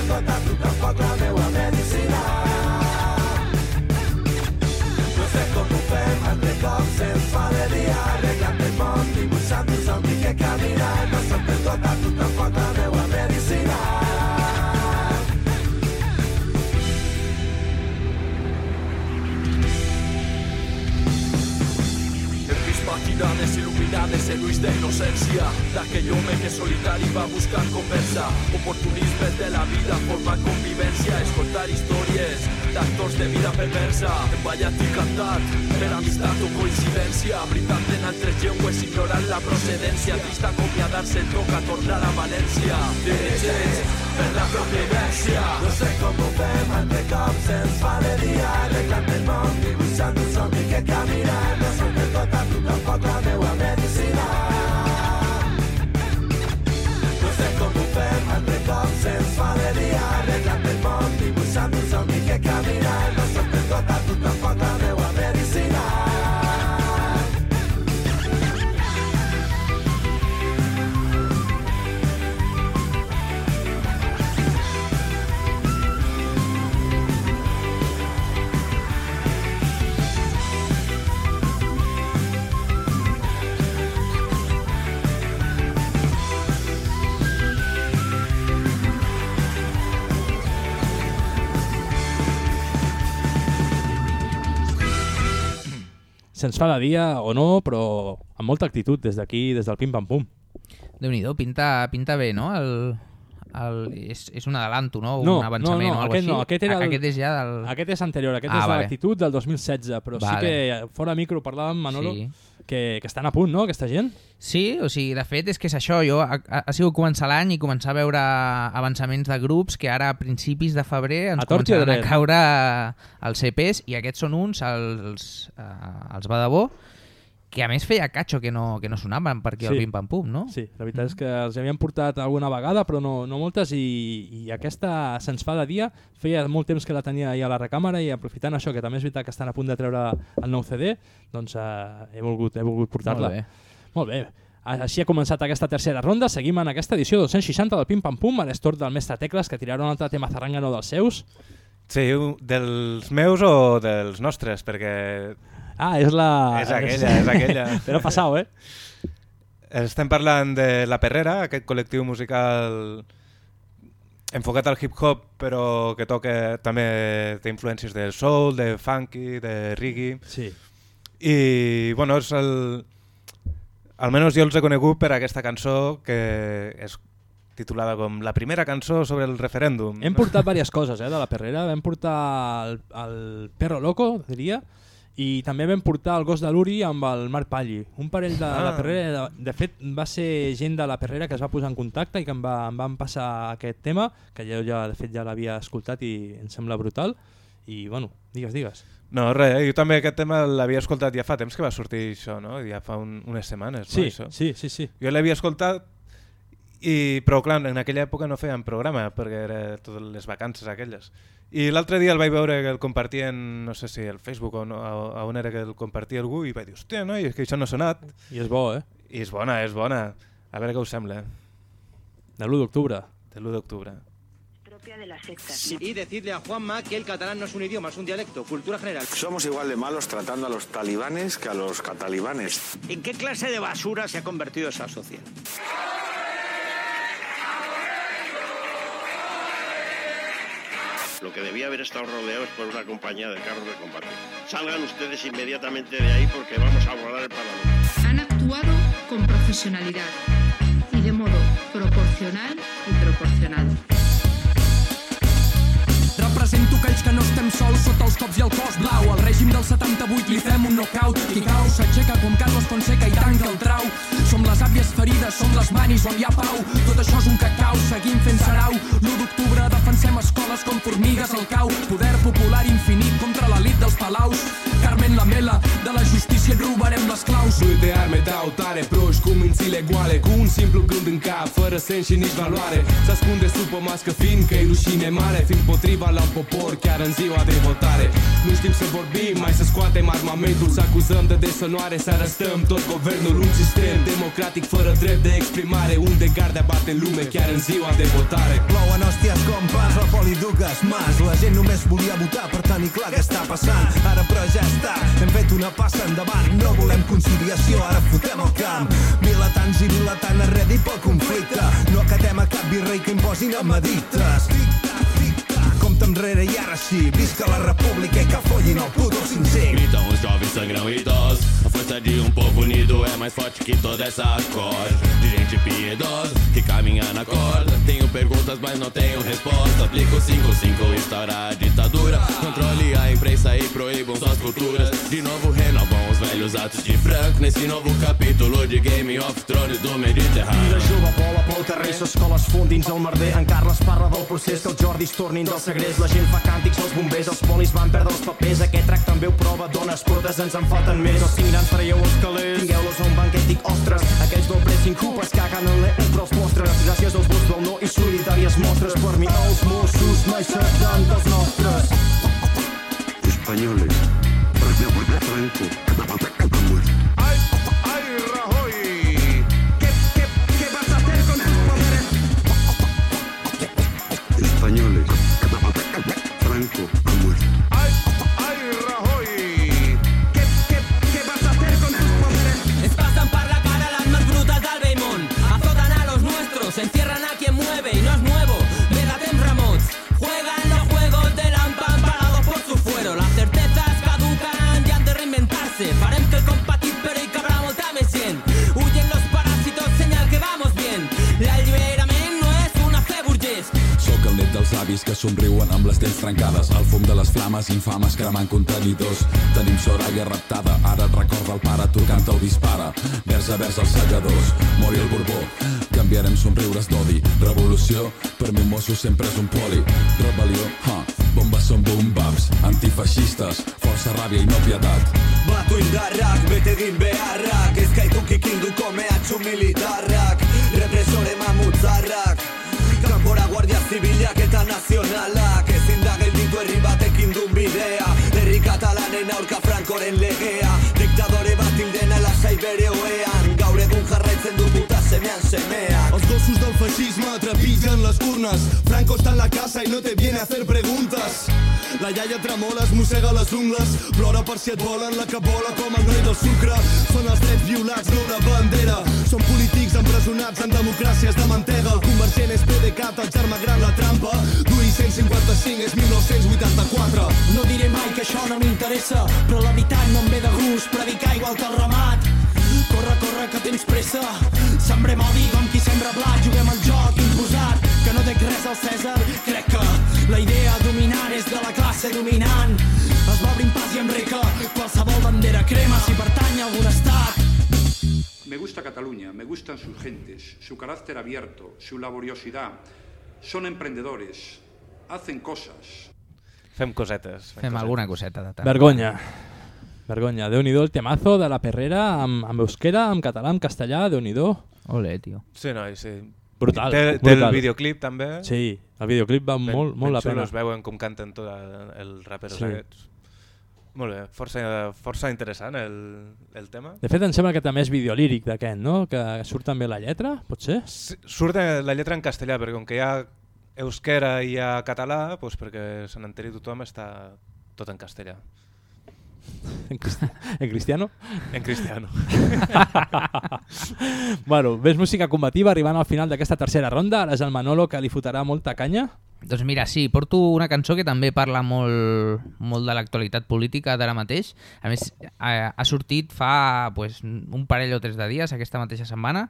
en ulls d'innocència d'aquell home que solitari va buscar conversa. Oportunismes de la vida formant convivència escoltar històries d'actors de vida perversa. Emballat i cantat per amistat o coincidència brindant en altres llengües ignorant la procedència trist acomiadar-se toca tornar a València dirigents per la providència No sé com ho fem, entre cops se'ns fa de dia Arreglant el món, dibuixant un somni que camina No som el tot a tu, tampoc la meua se'ns fa de dia o no, però amb molta actitud des d'aquí, des del pim-pam-pum. Déu-n'hi-do, pinta, pinta bé, no? El, el, és, és un adelanto, no? No, un avançament no, no, o aquest no, aquest era el- aquest és ja del... Aquest és anterior, aquest Ah, és de vale. l'actitud del 2016, però sí Vale. que fora micro parlàvem, Manolo, Sí. Que, que estan a punt, no?, aquesta gent. Sí, o sigui, de fet és que és això, jo ha, ha sigut començar l'any i començar a veure avançaments de grups que ara a principis de febrer ens A començaran a caure els CPs i aquests són uns, els, eh, els Badabó, que a més feia catxo que no, que no sonaven per aquí al Sí. Pim Pam Pum, no? Sí, la veritat és que els havien portat alguna vegada, però no, no moltes, i, i aquesta se'ns fa de dia. Feia molt temps que la tenia ahir a la recàmera i aprofitant això, que també és veritat que estan a punt de treure el nou CD, doncs eh, he volgut, he volgut portar-la. Molt bé. Molt bé. Així ha començat aquesta tercera ronda. Seguim en aquesta edició 260 del Pim Pam Pum, a l'estort del mestre Tecles, que tirarà un altre tema zarrangano dels seus. Sí, dels meus o dels nostres, perquè... Ah, és la... És aquella, és aquella. Te l'ha passat, eh? Estem parlant de La Perrera, aquest col·lectiu musical enfocat al hip-hop, però que toca també té influències de soul, de funky, de reggae. Sí. I, bueno, és el... Almenys jo els he conegut per aquesta cançó que és titulada com la primera cançó sobre el referèndum. Hem portat diverses coses eh, de la Perrera. Vam portar el, el Perro Loco, diria, i també vam portar el gos de l'Uri amb el Marc Palli. Un parell de Ah. la Perrera, de, de fet va ser gent de la Perrera que es va posar en contacte i que em, va, em van passar aquest tema, que jo ja, de fet ja l'havia escoltat i em sembla brutal. I bueno, digues, digues. No, res, eh? jo també aquest tema l'havia escoltat ja fa temps que va sortir això, no? Ja fa un, unes setmanes, Sí, no? Això. sí, sí, sí. Jo l'havia escoltat, i, però clar, en aquella època no feien programa, perquè era totes les vacances aquelles. I l'altre dia el vaig veure que el compartien, no sé si al Facebook o no, a, a on era que el compartia algú, i vaig dir, hòstia, no, i és que això no ha sonat. I és bo, eh? I és bona, és bona. A veure què us sembla. De l'1 d'octubre. De l'1 d'octubre. Y decirle a Juanma que el catalán no es un idioma, es un dialecto, cultura general. Somos igual de malos tratando a los talibanes que a los catalibanes. ¿En qué clase de basura se ha convertido esa sociedad? Lo que debía haber estado rodeado es por una compañía de carros de combate. Salgan ustedes inmediatamente de ahí porque vamos a abordar el Parlamento. Han actuado con profesionalidad y de modo proporcional y proporcionado. Aquells que no estem sols sota els cops i el cos blau. Al règim del 78 li fem un knockout. Qui cau s'aixeca com Carlos Fonseca i tanca el trau. Som les àvies ferides, som les manis on hi ha pau. Tot això és un cacau, seguim fent sarau. L'1 d'octubre defensem escoles com formigues al cau. Poder popular infinit contra l'elit dels palaus. Carmen Lamela, de la justícia robarem les claus. Sui de arme dau tare proști cu mințile goale Cu un simplu gând în cap, fără sens și nici valoare Se ascunde sub o mască fiindcă e rușine mare Fiind potriva la popor chiar în ziua de votare. Nu știm să vorbim, mai să scoatem armamentul. Să acuzăm de desonoare, să arăstăm tot guvernul. Un sistem democratic fără drept de exprimare Unde gardea bate lume chiar în ziua de votare. Plouen hòsties com pas al poliduques mas La gent només volia votar per tenir clar què està passant. Ara però ja està, hem fet una passa endavant. No volem conciliació, ara fotem el camp. Vilatans i vilatana redi pel conflicte. No acatem a cap virrei que imposin a medites Compte enrere i ara sí, visca la república i que follin el puto 5-5 Gritam os jovens sangrão idosos A força de um povo unido é mais forte que toda essa corda. De gente piedosa que caminha na corda. Tenho perguntas, mas não tenho resposta. Aplico 5-5, instaurar a ditadura. Controle a imprensa e proíbam suas culturas. De novo renovam os velhos atos de Franco. Nesse novo capítulo de Game of Thrones do I Mediterrâneo. La jove vola pel carrer, s'escola es fon dins el merder. En Carles parla del procés que els Jordis tornin del segrest. La gent fa càntics, els bombers, els polis van perdre els papers. Aquest trac també ho prova, dones cordes ens en falten més. Els signants traieu els calés, tingueu-los a un banquet, dic, ostres, aquells dobles sin culpes caguen en l'e entre els vostres. Gràcies als vots del no i solidàries mostres. Per mi els Mossos mai seran dels nostres. Españoles. Franco. Les dents trencades. El fum de les flames infames cremant contenidors. Tenim Soraya raptada, ara et recorda el pare tocant el dispara. Vers a vers els segadors, mori el Borbó. Canviarem somriures d'odi. Revolució, per mi un mosso sempre és un poli. Rebel·lió, ha, bombes són boom-baps. Antifeixistes, força ràbia i no pietat. Batu indarrak, bete egin beharrak Ez gaitu kikinduko mehatxu militarrak Represore mamutzarrak Kanpora guardia zibilak eta nazionalak batekin dun bidea. Herri katalanen aurka frankoren legea. Diktadore bat hildena lasai bere oean Gaur egun jarraitzen du semean semeak Els gossos del feixisme trepitgen les urnes. Franco està en la casa i no te viene a hacer preguntas La iaia tremola, es mossega les ungles. Plora per si et volen la que vola com el noi del sucre. Són els drets violats, no una bandera. Són polítics empresonats en democràcies de mantega. El convergent és PDeCAT, el germà gran la trampa. Dui 155 és 1984 No diré mai que això no m'interessa, però la veritat no em ve de gust predicar igual que el ramat. Corre, corre, que tens pressa. Sembrem odi com qui sembra blat, juguem al joc imposat, que no dec res al Cèsar. Crec que la idea dominar és de la classe dominant. Es va obrint pas i enrica qualsevol bandera crema si pertany a algun estat. Me gusta Cataluña, me gustan sus gentes, su carácter abierto, su laboriosidad. Son emprendedores, hacen cosas. Fem cosetes. Fem alguna coseta de tant. Vergonya. Vergonya. Déu-n'hi-do el temazo de la perrera amb, amb euskera, amb català, amb castellà, Déu-n'hi-do. Ole, tio. Sí, noi, sí. Brutal. Té, té brutal. el videoclip també. Sí, el videoclip va Ben- molt, molt la pena. xulos, veuen com canten tot el, els raperos Sí. aquests. Molt bé, força, força interessant el, el tema. De fet, em sembla que també és videolíric d'aquest, no? Que surt també la lletra, pot ser? Sí, Surt la lletra en castellà, perquè com que hi ha euskera i hi ha català, doncs perquè se n'enteri tothom està tot en castellà. En, cristi en cristiano? En cristiano. bueno, ves música combativa arribant al final d'aquesta tercera ronda. Ara és el Manolo que li fotrà molta canya. Doncs mira, sí, porto una cançó que també parla molt, molt de l'actualitat política d'ara mateix. A més, ha, ha sortit fa pues, un parell o tres de dies, aquesta mateixa setmana.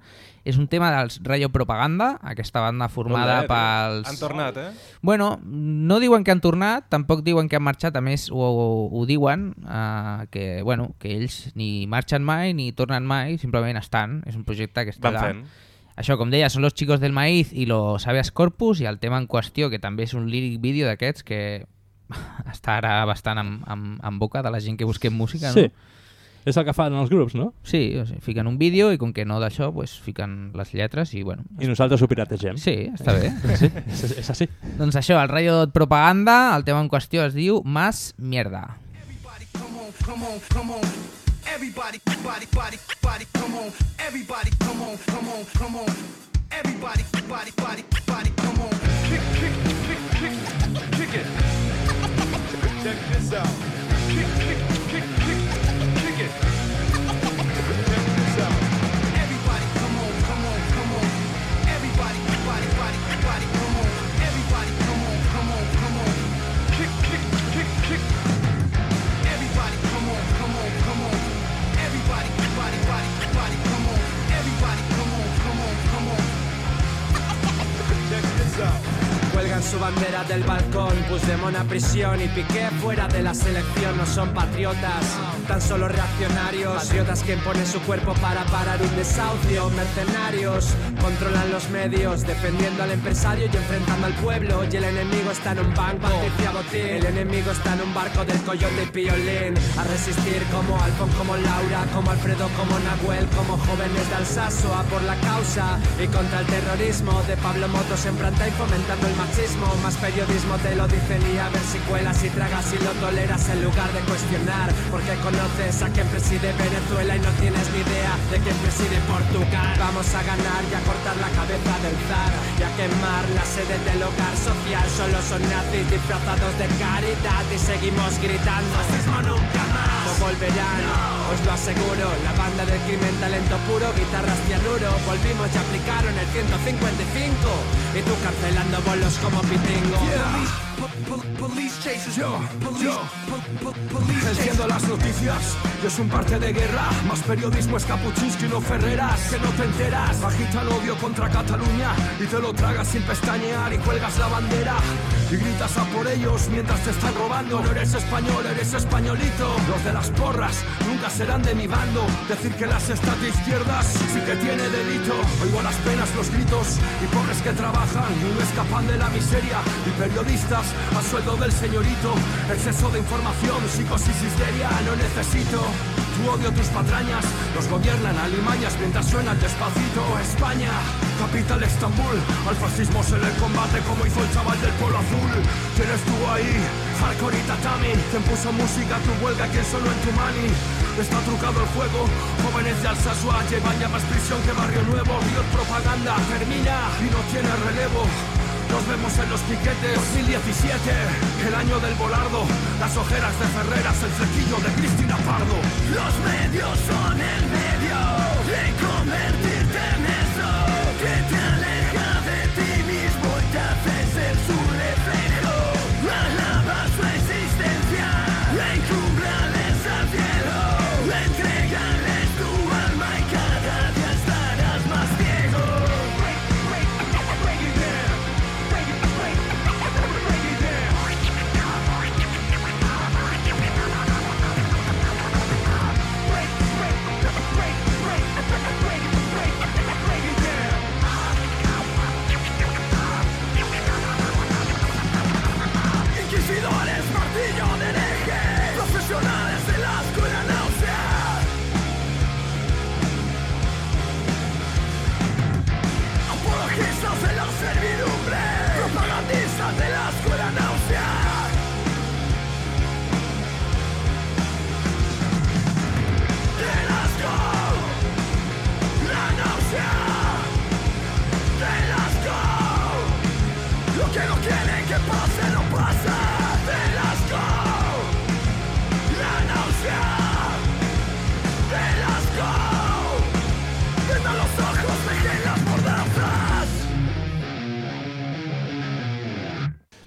És un tema dels Rayo Propaganda, aquesta banda formada tio. pels... Han tornat, eh? Bueno, no diuen que han tornat, tampoc diuen que han marxat, a més ho, ho, ho diuen, eh, que, bueno, que ells ni marxen mai ni tornen mai, simplement estan. És un projecte que està Van allà. Això, com deia, són los chicos del maíz i los habeas corpus i el tema en qüestió, que també és un líric vídeo d'aquests que està ara bastant en, en, en boca de la gent que busquem música, no? Sí. És el que fan els grups, no? Sí, o sigui, fiquen un vídeo i com que no d'això, pues, fiquen les lletres i bueno... I nosaltres ho pirategem. Sí, està bé. Sí, és, és així. Doncs això, el Rayo Propaganda, el tema en qüestió es diu Más Mierda. come on, come on. Everybody, body, body, body, come on. Everybody, come on, come on, come on. Everybody, body, body, body, come on. Kick, kick, kick, kick, kick it. Check this out. Kick, kick, Su bandera del balcón, Puigdemont a prisión y Piqué fuera de la selección. No son patriotas, tan solo reaccionarios. Patriotas que imponen su cuerpo para parar un desahucio. Mercenarios, controlan los medios, defendiendo al empresario y enfrentando al pueblo. Y el enemigo está en un banco, Patricia Botín. El enemigo está en un barco del coyote y piolín. A resistir como Alfon, como Laura, como Alfredo, como Nahuel, como jóvenes de Alsaso. A por la causa y contra el terrorismo de Pablo Motos en planta y fomentando el machismo. Más periodismo te lo dicen y a ver si cuelas y tragas y lo toleras en lugar de cuestionar. Porque conoces a quien preside Venezuela y no tienes ni idea de quién preside Portugal. Vamos a ganar y a cortar la cabeza del zar y a quemar la sede del hogar social. Solo son nazis disfrazados de caridad y seguimos gritando. Fascismo nunca más. Volverán, os lo aseguro. La banda del crimen, talento puro, guitarras cianuro. Volvimos y aplicaron el 155. Y tú cancelando bolos como pitingo. Yo, las noticias, yo es un parte de guerra. Más periodismo es Kapuczynski, no Ferreras, que no te enteras. Agitan odio contra Cataluña y te lo tragas sin pestañear y cuelgas la bandera. Y gritas a por ellos mientras te están robando. No eres español, eres españolito. Los de las porras nunca serán de mi bando. Decir que las está de izquierdas sí que tiene delito. Oigo las penas, los gritos y pobres que trabajan y no escapan de la miseria. Y periodistas a sueldo del señorito. Exceso de información, psicosis, histeria, no necesito. Tu odio, tus patrañas, nos gobiernan alimañas mientras suena el despacito. España, capital Estambul, al fascismo se le combate como hizo el chaval del polo azul. Tienes tú ahí, hardcore y tatami, quien puso música tu huelga, quien sonó en tu mani. Está trucado el juego, jóvenes de Alsasua llevan ya más prisión que Barrio Nuevo. Riot propaganda termina y no tiene relevo. Nos vemos en los piquetes. 2017, el año del volardo Las ojeras de Ferreras, el flequillo de Cristina Pardo. Los medios son el medio de convertirte en eso que te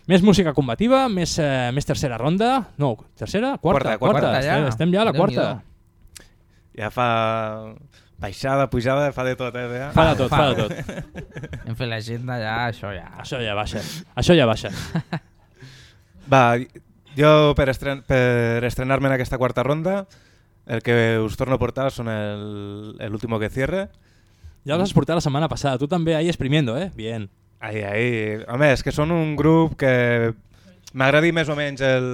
Més música combativa, més, eh, més tercera ronda. No, tercera? Quarta, Quarta, quarta. quarta. Ja. Estem, estem ja a la quarta. Ja fa baixada, pujada, fa de tot, eh? Ja. Fa de tot, fa de tot. Hem fet l'agenda ja, això ja. Això ja baixa. Això ja baixa. Va, jo per, estren per estrenar-me en aquesta quarta ronda, el que us torno a portar són el, el último que cierre. Ja els has portat la setmana passada. Tu també ahí exprimiendo, eh? Bien. Ai, ai. Home, és que són un grup que m'agradi més o menys el,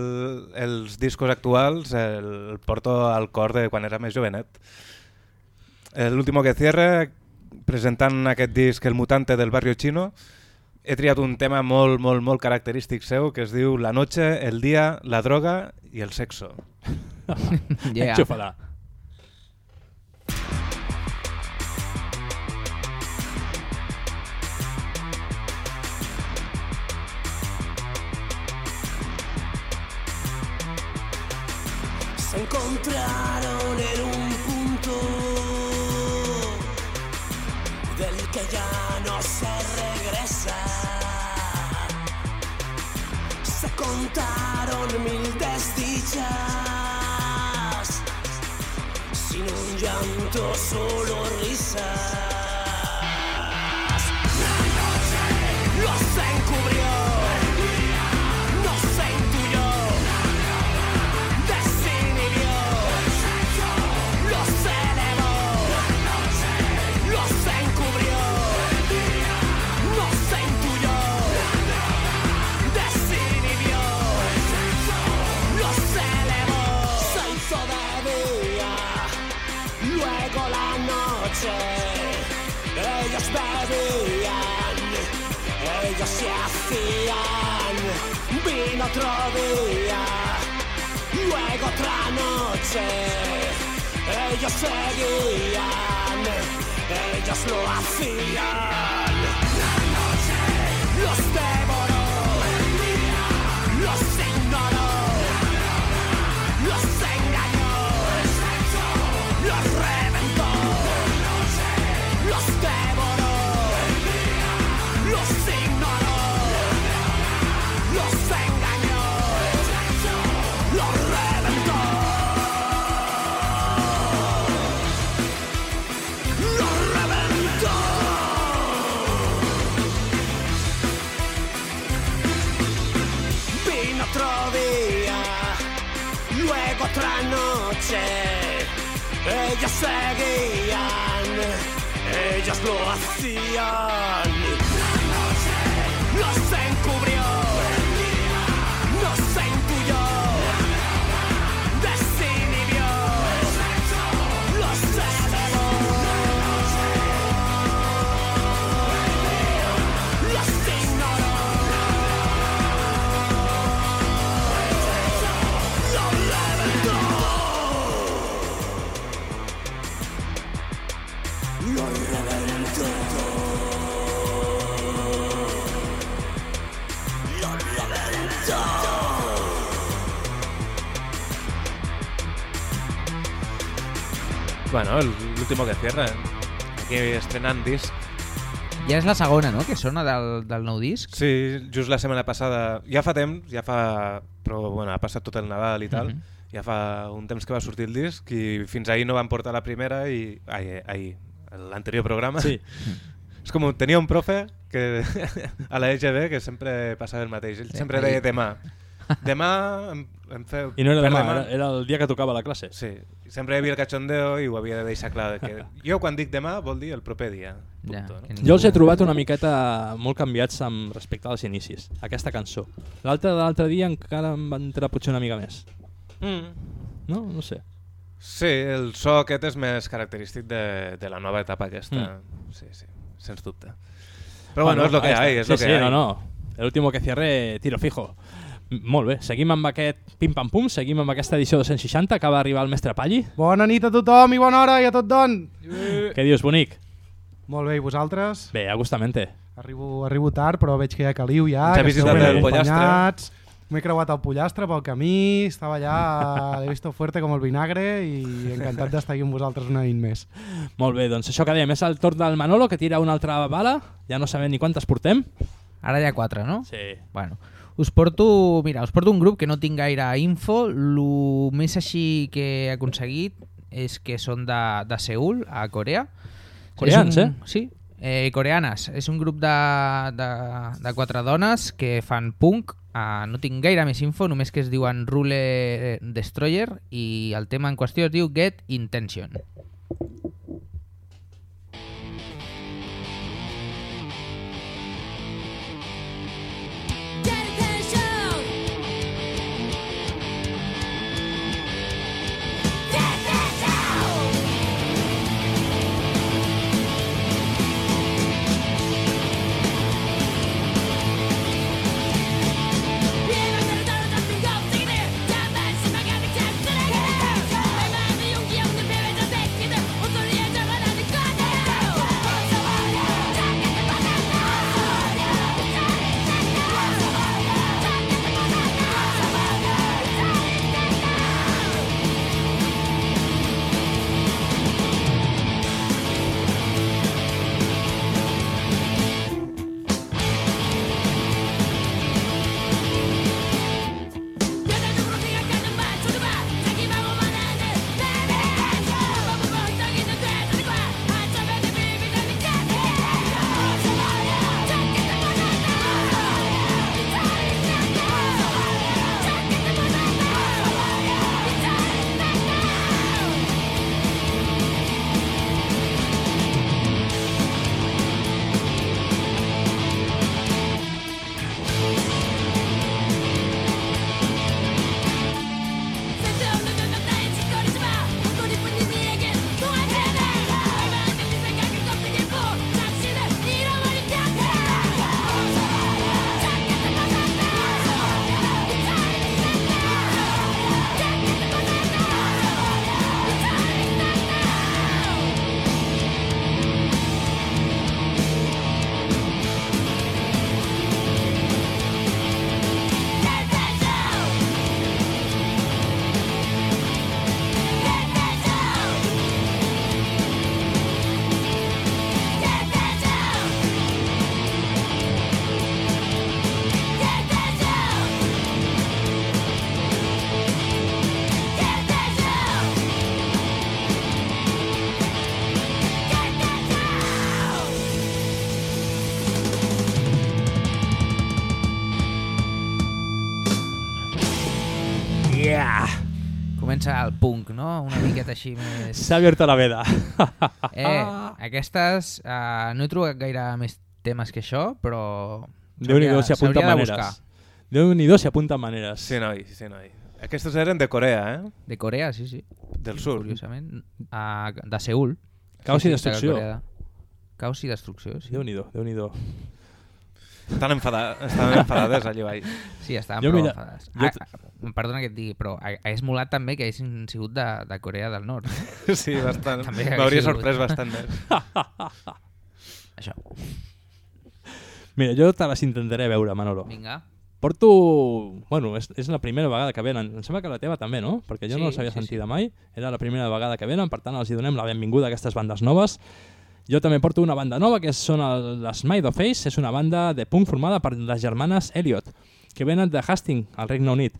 els discos actuals, el, porto al cor de quan era més jovenet. L'último que cierre, presentant aquest disc El mutante del barrio chino, he triat un tema molt, molt, molt característic seu que es diu La noche, el día, la droga y el sexo. Yeah. Enxúfala. Se encontraron en un punto del que ya no se regresa. Se contaron mil desdichas, sin un llanto, solo risas. Ellos bebían, ellos se hacían, vino otro día. Luego otra noche, ellos seguían, ellos lo hacían. La noche los Eh ya seguían eh ya lo hacía último que cierra. Aquí estrenant disc. Ja és la segona, no?, que sona del, del nou disc. Sí, just la setmana passada, ja fa temps, ja fa, però bueno, ha passat tot el Nadal i tal, Mhm. ja fa un temps que va sortir el disc i fins ahir no van portar la primera i ai, ahir, l'anterior programa. Sí. És com, tenia un profe que a la EGB que sempre passava el mateix, ell sempre deia demà. Demà em, em feu... I no era per demà, era, era el dia que tocava la classe. Sí, sempre hi havia el cachondeo i ho havia de deixar clar, que jo quan dic demà vol dir el proper dia. Punto, no? Jo els he trobat una miqueta molt canviats amb respecte als inicis, aquesta cançó. L'altra de l'altre dia encara em va entrar potser una mica més. Mm. No? No sé. Sí, el so aquest és més característic de, de la nova etapa aquesta. Mm. Sí, sí, sens dubte. Però bueno, és lo que hay, és sí, lo que sí, hay. no, no. El último que cierre, tiro fijo. Molt bé, seguim amb aquest pim-pam-pum, seguim amb aquesta edició 260, acaba d'arribar el mestre Palli. Bona nit a tothom i bona hora i a tot don. Què dius, bonic? Molt bé, i vosaltres? Bé, agustamente. Arribo, arribo tard, però veig que hi ha caliu ja. Ens ha que esteu visitat ben el pollastre. acompanyats. M'he creuat el pollastre pel camí, estava allà, l'he visto fuerte com el vinagre i encantat d'estar aquí amb vosaltres una nit més. Molt bé, doncs això que dèiem, és el torn del Manolo, que tira una altra bala, ja no sabem ni quantes portem. Ara hi ha quatre, no? Sí. Bueno, us porto, mira, us porto un grup que no tinc gaire info, el més així que he aconseguit és que són de, de Seul, a Corea. Coreans, un, eh? Sí, eh, coreanes. És un grup de, de, de quatre dones que fan punk. Uh, no tinc gaire més info, només que es diuen Rule Destroyer i el tema en qüestió es diu Get Intention. No? Una miqueta així més... S'ha abierto la veda. Eh, aquestes... Uh, no he trobat gaire més temes que això, però... Déu-n'hi-do si de maneres. Déu-n'hi-do si apunta maneres. Sí, noi, sí, noi. Aquestes eren de Corea, eh? De Corea, sí, sí. Del sud. Curiosament. Uh, de Seul. Caos i de destrucció. Corea. Caos i destrucció, sí. Déu-n'hi-do, Déu-n'hi-do. Estan, enfada estaven enfadades allà baix. Sí, estaven Jo, prou mira, enfadades. jo Ah, ah, perdona que et digui, però ha- hagués molat també que haguessin sigut de, de Corea del Nord. Sí, bastant. M'hauria sorprès bastant més. Això. Mira, jo te les intentaré veure, Manolo. Vinga. Porto... Bueno, és, és la primera vegada que venen. Em sembla que la teva també, no? Perquè jo Sí, no les havia sí, sentida sí. mai. Era la primera vegada que venen, per tant els hi donem la benvinguda a aquestes bandes noves. Jo també porto una banda nova, que són les Smile of Face. És una banda de punk formada per les germanes Elliot, que venen de Hastings, al Regne Unit.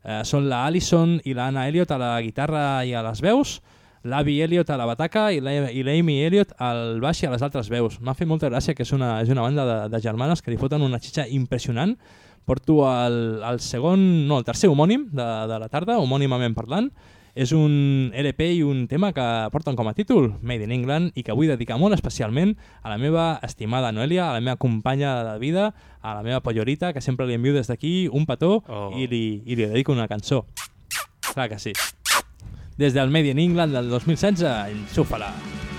Eh, són la Alison i l'Anna Elliot a la guitarra i a les veus, l'Avi Elliot a la bataca i l'Amy Elliot al baix i a les altres veus. M'ha fet molta gràcia que és una, és una banda de, de germanes que li foten una xitxa impressionant. Porto el, el segon, no, el tercer homònim de, de la tarda, homònimament parlant. És un LP i un tema que porten com a títol Made in England i que vull dedicar molt especialment a la meva estimada Noelia, a la meva companya de vida, a la meva pollorita, que sempre li envio des d'aquí un petó Oh. i, li, i li dedico una cançó. Clar que sí. Des del Made in England del 2016, enxufa-la. Made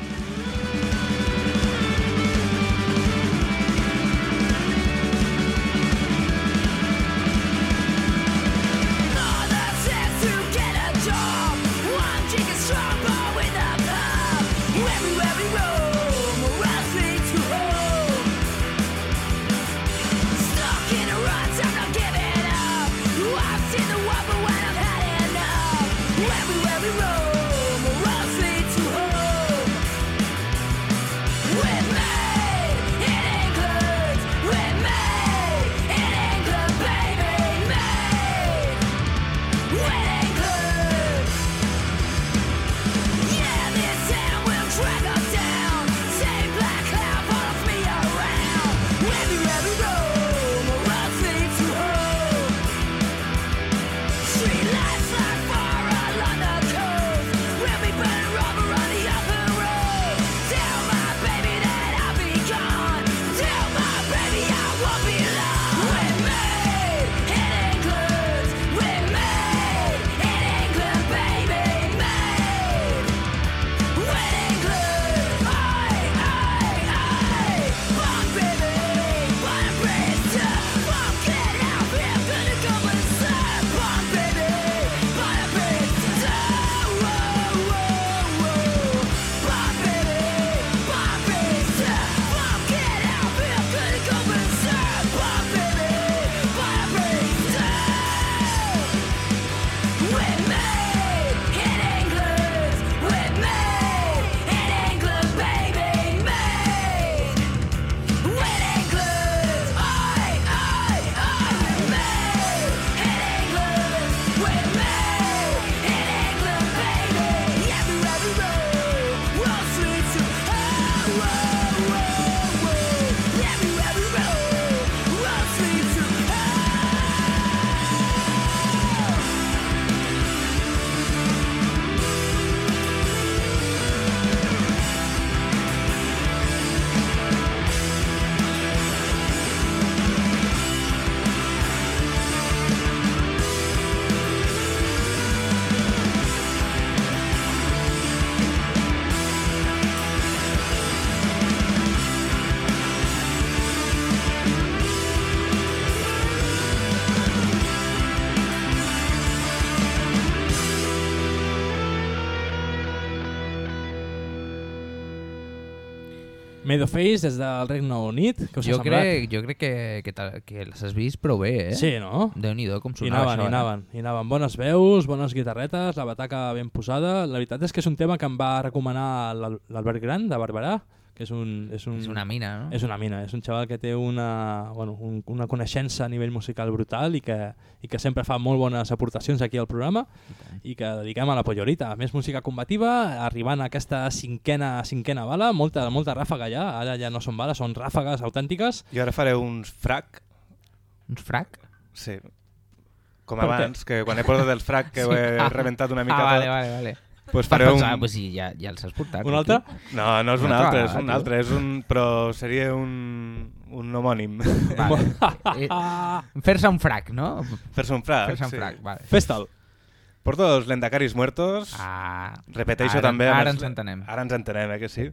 of Face des del Regne Unit. Què us Jo crec, jo crec que, que, que les has vist prou bé, eh? Sí, no? Déu-n'hi-do com I sonava anaven, això. i anaven, i anaven. Bones veus, bones guitarretes, la bataca ben posada. La veritat és que és un tema que em va recomanar l'Al- l'Albert Gran, de Barberà, que és un... És, un, És una mina, no? És una mina, és un xaval que té una, bueno, un, una coneixença a nivell musical brutal i que, i que sempre fa molt bones aportacions aquí al programa i que dediquem a la pollorita. Més música combativa, arribant a aquesta cinquena, cinquena bala, molta, molta ràfaga ja, ara ja no són bales, són ràfegues autèntiques. Jo ara faré uns frac. Uns frac? Sí. com Per què? abans, que quan he portat el frac que ho he Ah. rebentat una mica ah, vale, tot, vale, vale. Pues faré un... pensar, pues sí, ja, ja els has portat. Un aquí. altre? No, no és un Una altra altre, és vegada, un altre, és un... però seria un, un homònim. Vale. Eh, Fer-se un frac, no? Fer-se un frac, Fer-se un sí. frac, vale. Fes-te'l. Porto els lendacaris muertos. Ah, Repeteixo ara- també. amb ara ens entenem. Ara ens entenem, eh, que sí.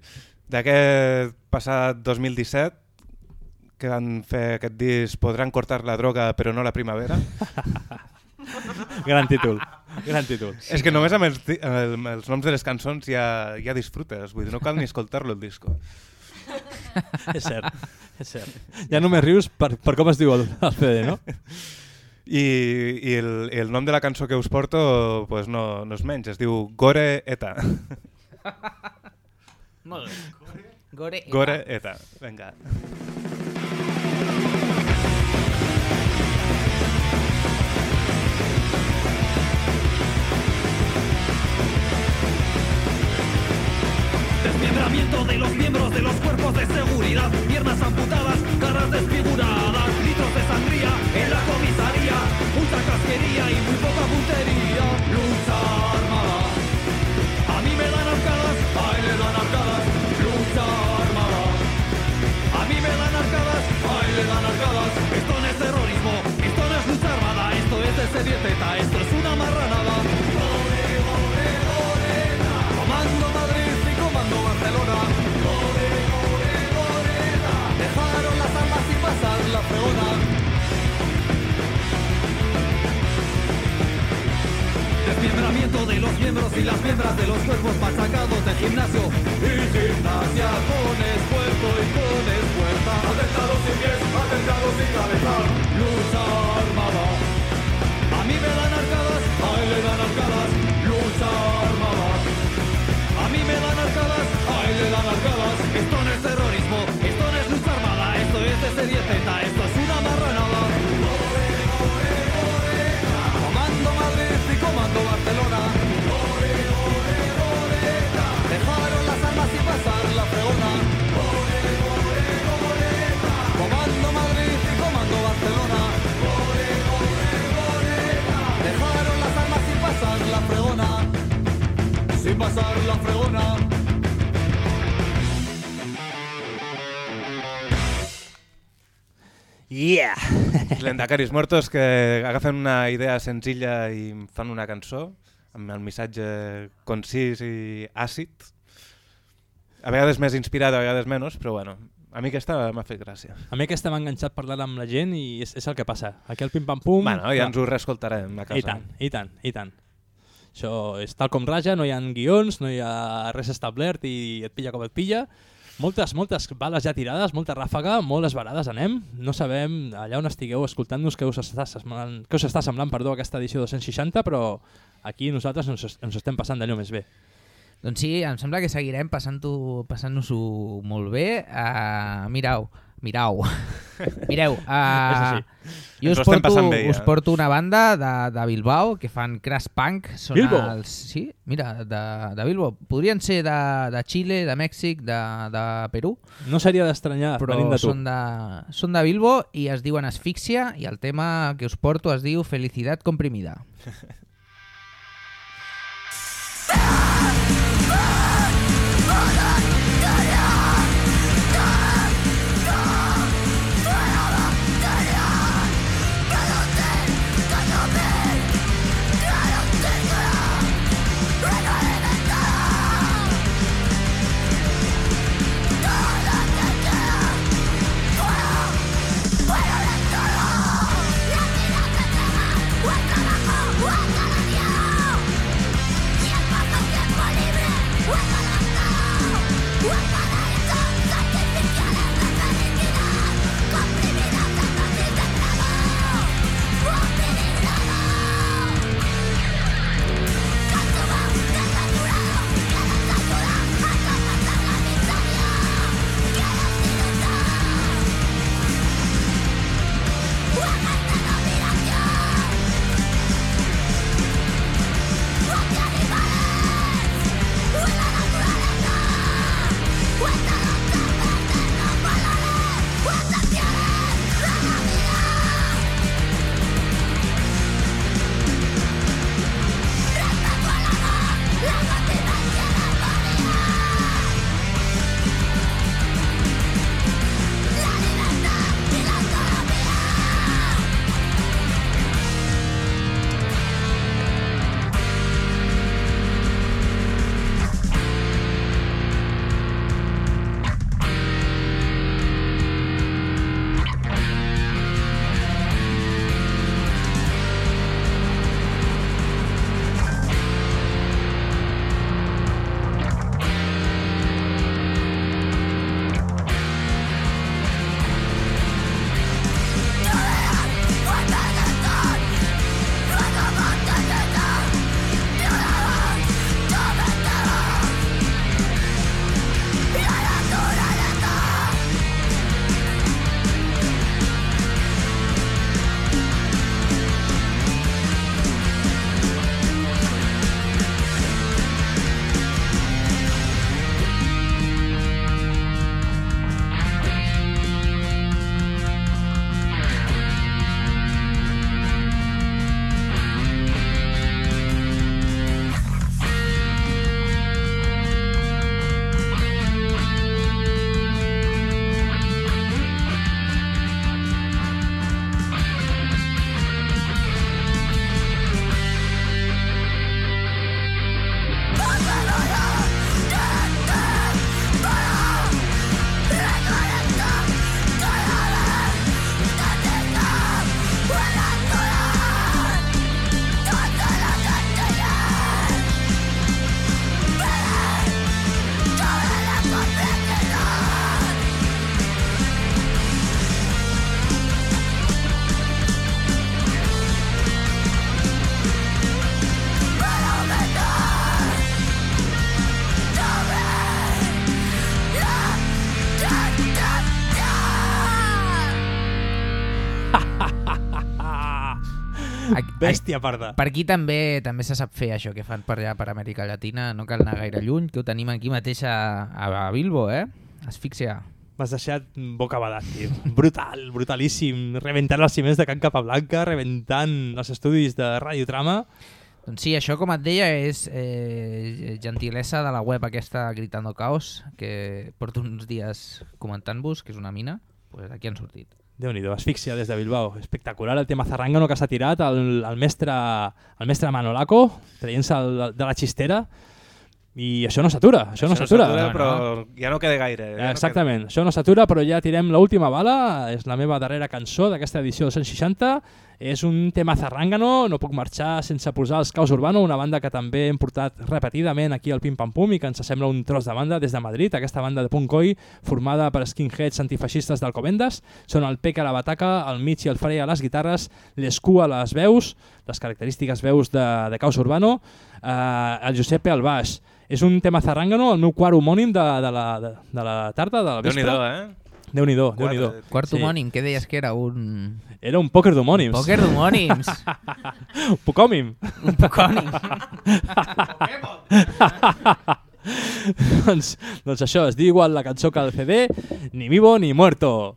D'aquest passat 2017, que van fer aquest disc Podran cortar la droga però no la primavera. Gran títol. Gran títol. És que només amb els, amb els noms de les cançons ja, ja disfrutes, vull dir, no cal ni escoltar-lo el disco. és cert, és cert. Ja només rius per, per com es diu el, el CD, no? I, i el, el nom de la cançó que us porto pues no, no és menys, es diu Gore Eta. Molt bé. Gore Eta. Gore Eta, vinga. Desmembramiento de los miembros de los cuerpos de seguridad, piernas amputadas, caras desfiguradas, Desmembramiento de los miembros y las miembros de los cuerpos machacados de gimnasio y gimnasia con esfuerzo y con esfuerza. Atentados sin pies, atentados sin cabeza. Lucha armada. A mí me dan arcadas, a él le dan arcadas. Lucha armada. A mí me dan arcadas, a él le dan arcadas. Esto no es terrorismo, pasar la fregona. Yeah! Lendacaris Muertos que agafen una idea senzilla i fan una cançó amb el missatge concís i àcid. A vegades més inspirat, a vegades menys, però bueno, a mi aquesta m'ha fet gràcia. A mi aquesta m'ha enganxat parlant amb la gent i és, és el que passa. Aquí el pim-pam-pum... Bueno, ja ens ho reescoltarem a casa. I tant, i tant, i tant. Això és tal com raja, no hi ha guions, no hi ha res establert i et pilla com et pilla. Moltes, moltes bales ja tirades, molta ràfaga, molt esbarades anem. No sabem allà on estigueu escoltant-nos què us què us està semblant perdó, aquesta edició 260, però aquí nosaltres ens, ens estem passant d'allò més bé. Doncs sí, em sembla que seguirem passant-nos-ho molt bé. Uh, mirau, mirau. Mireu, uh, jo us porto, bé, ja. us porto una banda de, de Bilbao que fan crash punk. Són Bilbo. Els, sí, mira, de, de Bilbo. Podrien ser de, de Xile, de Mèxic, de, de Perú. No seria d'estranyar però de tu. són de, són de Bilbo i es diuen Asfixia i el tema que us porto es diu Felicitat comprimida. Bèstia parda. Per aquí també també se sap fer això que fan per allà, per Amèrica Llatina. No cal anar gaire lluny, que ho tenim aquí mateix a, a Bilbo, eh? Asfixia. M'has deixat bocabadat, tio. Brutal, brutalíssim. Reventant els ciments de Can Capablanca, reventant els estudis de Radiotrama. Doncs sí, això com et deia és eh, gentilesa de la web aquesta Gritando Caos, que porto uns dies comentant-vos, que és una mina, pues aquí han sortit. Déu nhi asfíxia des de Bilbao. Espectacular el tema zarrangano que s'ha tirat el, el, mestre, el mestre Manolaco, traient-se de la xistera. I això no s'atura, això, no s'atura. però ja no queda gaire. Ja Exactament, això no s'atura, però ja tirem l'última bala, és la meva darrera cançó d'aquesta edició 260, és un tema zarrangano, no puc marxar sense posar els Caos Urbano, una banda que també hem portat repetidament aquí al Pim Pam Pum i que ens sembla un tros de banda des de Madrid, aquesta banda de punk oi formada per skinheads antifeixistes d'Alcobendas, són el Peca a la bataca, el Mig i el Frey a les guitarres, l'Escu a les veus, les característiques veus de, de Caos Urbano, eh, el Giuseppe al baix, és un tema zarrangano, el meu quart homònim de, de, la, de, de la tarda, de la vespre. Déu-n'hi-do, eh? Déu-n'hi-do, Déu-n'hi-do. Quart homònim, què deies que era? Un... Era un pòquer d'homònims. Un pòquer d'homònims. un pocòmim. Un pocònim. doncs, doncs això, es diu igual la cançó que el CD, ni vivo ni muerto.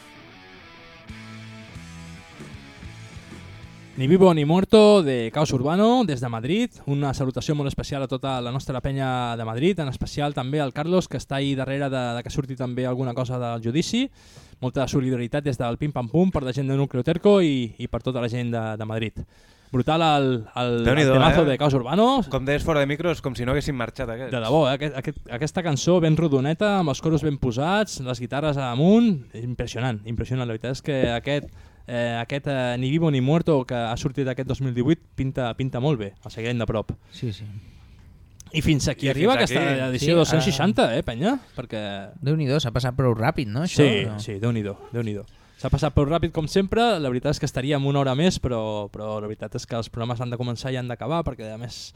Ni vivo ni muerto de Caos Urbano des de Madrid. Una salutació molt especial a tota la nostra penya de Madrid, en especial també al Carlos, que està ahí darrere de, de que surti també alguna cosa del judici. Molta solidaritat des del Pim Pam Pum per la gent de Núcleo Terco i, i per tota la gent de, de Madrid. Brutal el, el, el temazo eh? de Caos Urbano. Com deies fora de micros, com si no haguessin marxat aquests. De debò, eh? aquest, aquest, aquesta cançó ben rodoneta, amb els coros ben posats, les guitarres amunt, impressionant, impressionant. La veritat és que aquest, eh, aquest eh, Ni Vivo ni Muerto que ha sortit aquest 2018 pinta, pinta molt bé, el seguirem de prop. Sí, sí. I fins aquí I arriba fins aquesta aquí. edició Sí, 260, eh, penya? Perquè... Déu-n'hi-do, s'ha passat prou ràpid, no? Això, Sí, no? sí, Déu-n'hi-do, déu nhi déu S'ha passat prou ràpid com sempre, la veritat és que estaríem una hora més, però, però la veritat és que els programes han de començar i han d'acabar, perquè a més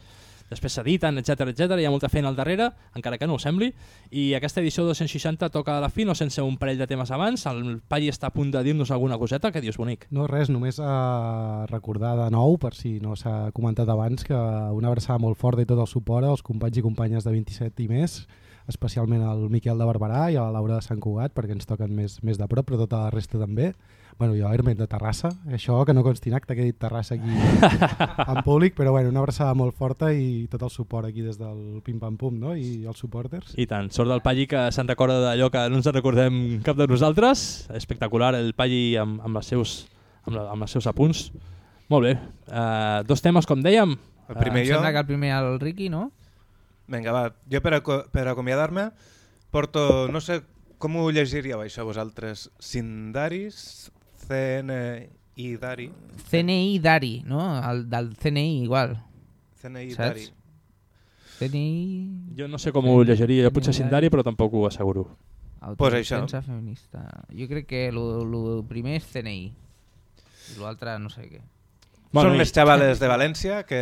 després s'editen, etc etc. hi ha molta feina al darrere, encara que no ho sembli, i aquesta edició 260 toca a la fi, no sense un parell de temes abans, el Palli està a punt de dir-nos alguna coseta, que dius bonic. No, res, només a recordar de nou, per si no s'ha comentat abans, que una abraçada molt forta i tot el suport als companys i companyes de 27 i més, especialment al Miquel de Barberà i a la Laura de Sant Cugat, perquè ens toquen més, més de prop, però tota la resta també. Bueno, jo, Hermet de Terrassa, això que no consti en acte, que he dit Terrassa aquí en públic, però bueno, una abraçada molt forta i tot el suport aquí des del Pim Pam Pum, no? I els supporters. I tant, sort del Palli que se'n recorda d'allò que no ens en recordem cap de nosaltres. Espectacular el Palli amb, amb, els, seus, amb, la, amb els seus apunts. Molt bé. Uh, dos temes, com dèiem. El primer Em jo... sembla que el primer el Ricky, no? Vinga, va. Jo per, aco per acomiadar-me porto... No sé com ho llegiríeu això vosaltres. Sindaris, CNI Dari. CNI Dari, no? El del CNI igual. CNI Saps? Dari. CNI... Jo no sé com ho llegiria, jo potser Sindari, però tampoc ho asseguro. Pues això. Feminista. Jo crec que el primer és CNI. I l'altre no sé què. Bueno, Són i- les xavales de València que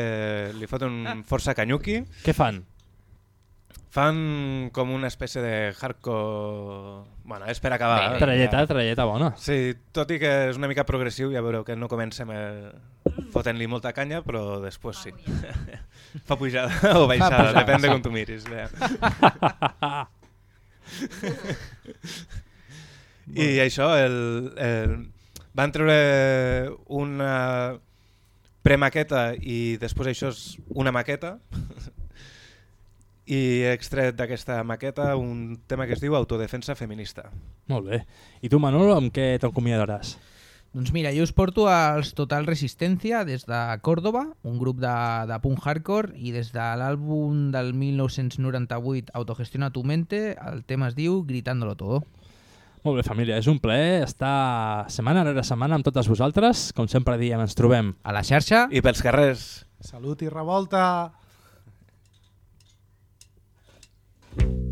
li foten força canyuqui. Què fan? Fan com una espècie de hardcore... Bueno, és per acabar. eh? Tralleta, tralleta bona. Sí, tot i que és una mica progressiu, ja veureu que no comencem a... fotent-li molta canya, però després sí. Fa pujada o baixada, pujada, depèn de com tu miris. Bé. I això, el, el... van treure una premaqueta i després això és una maqueta i he extret d'aquesta maqueta un tema que es diu Autodefensa Feminista. Molt bé. I tu, Manolo, amb què t'acomiadaràs? Doncs mira, jo us porto als Total Resistència des de Còrdoba, un grup de, de punk hardcore, i des de l'àlbum del 1998 Autogestiona tu mente, el tema es diu Gritándolo todo. Molt bé, família, és un plaer estar setmana rere setmana amb totes vosaltres. Com sempre diem, ens trobem a la xarxa i pels carrers. Salut i revolta! thank you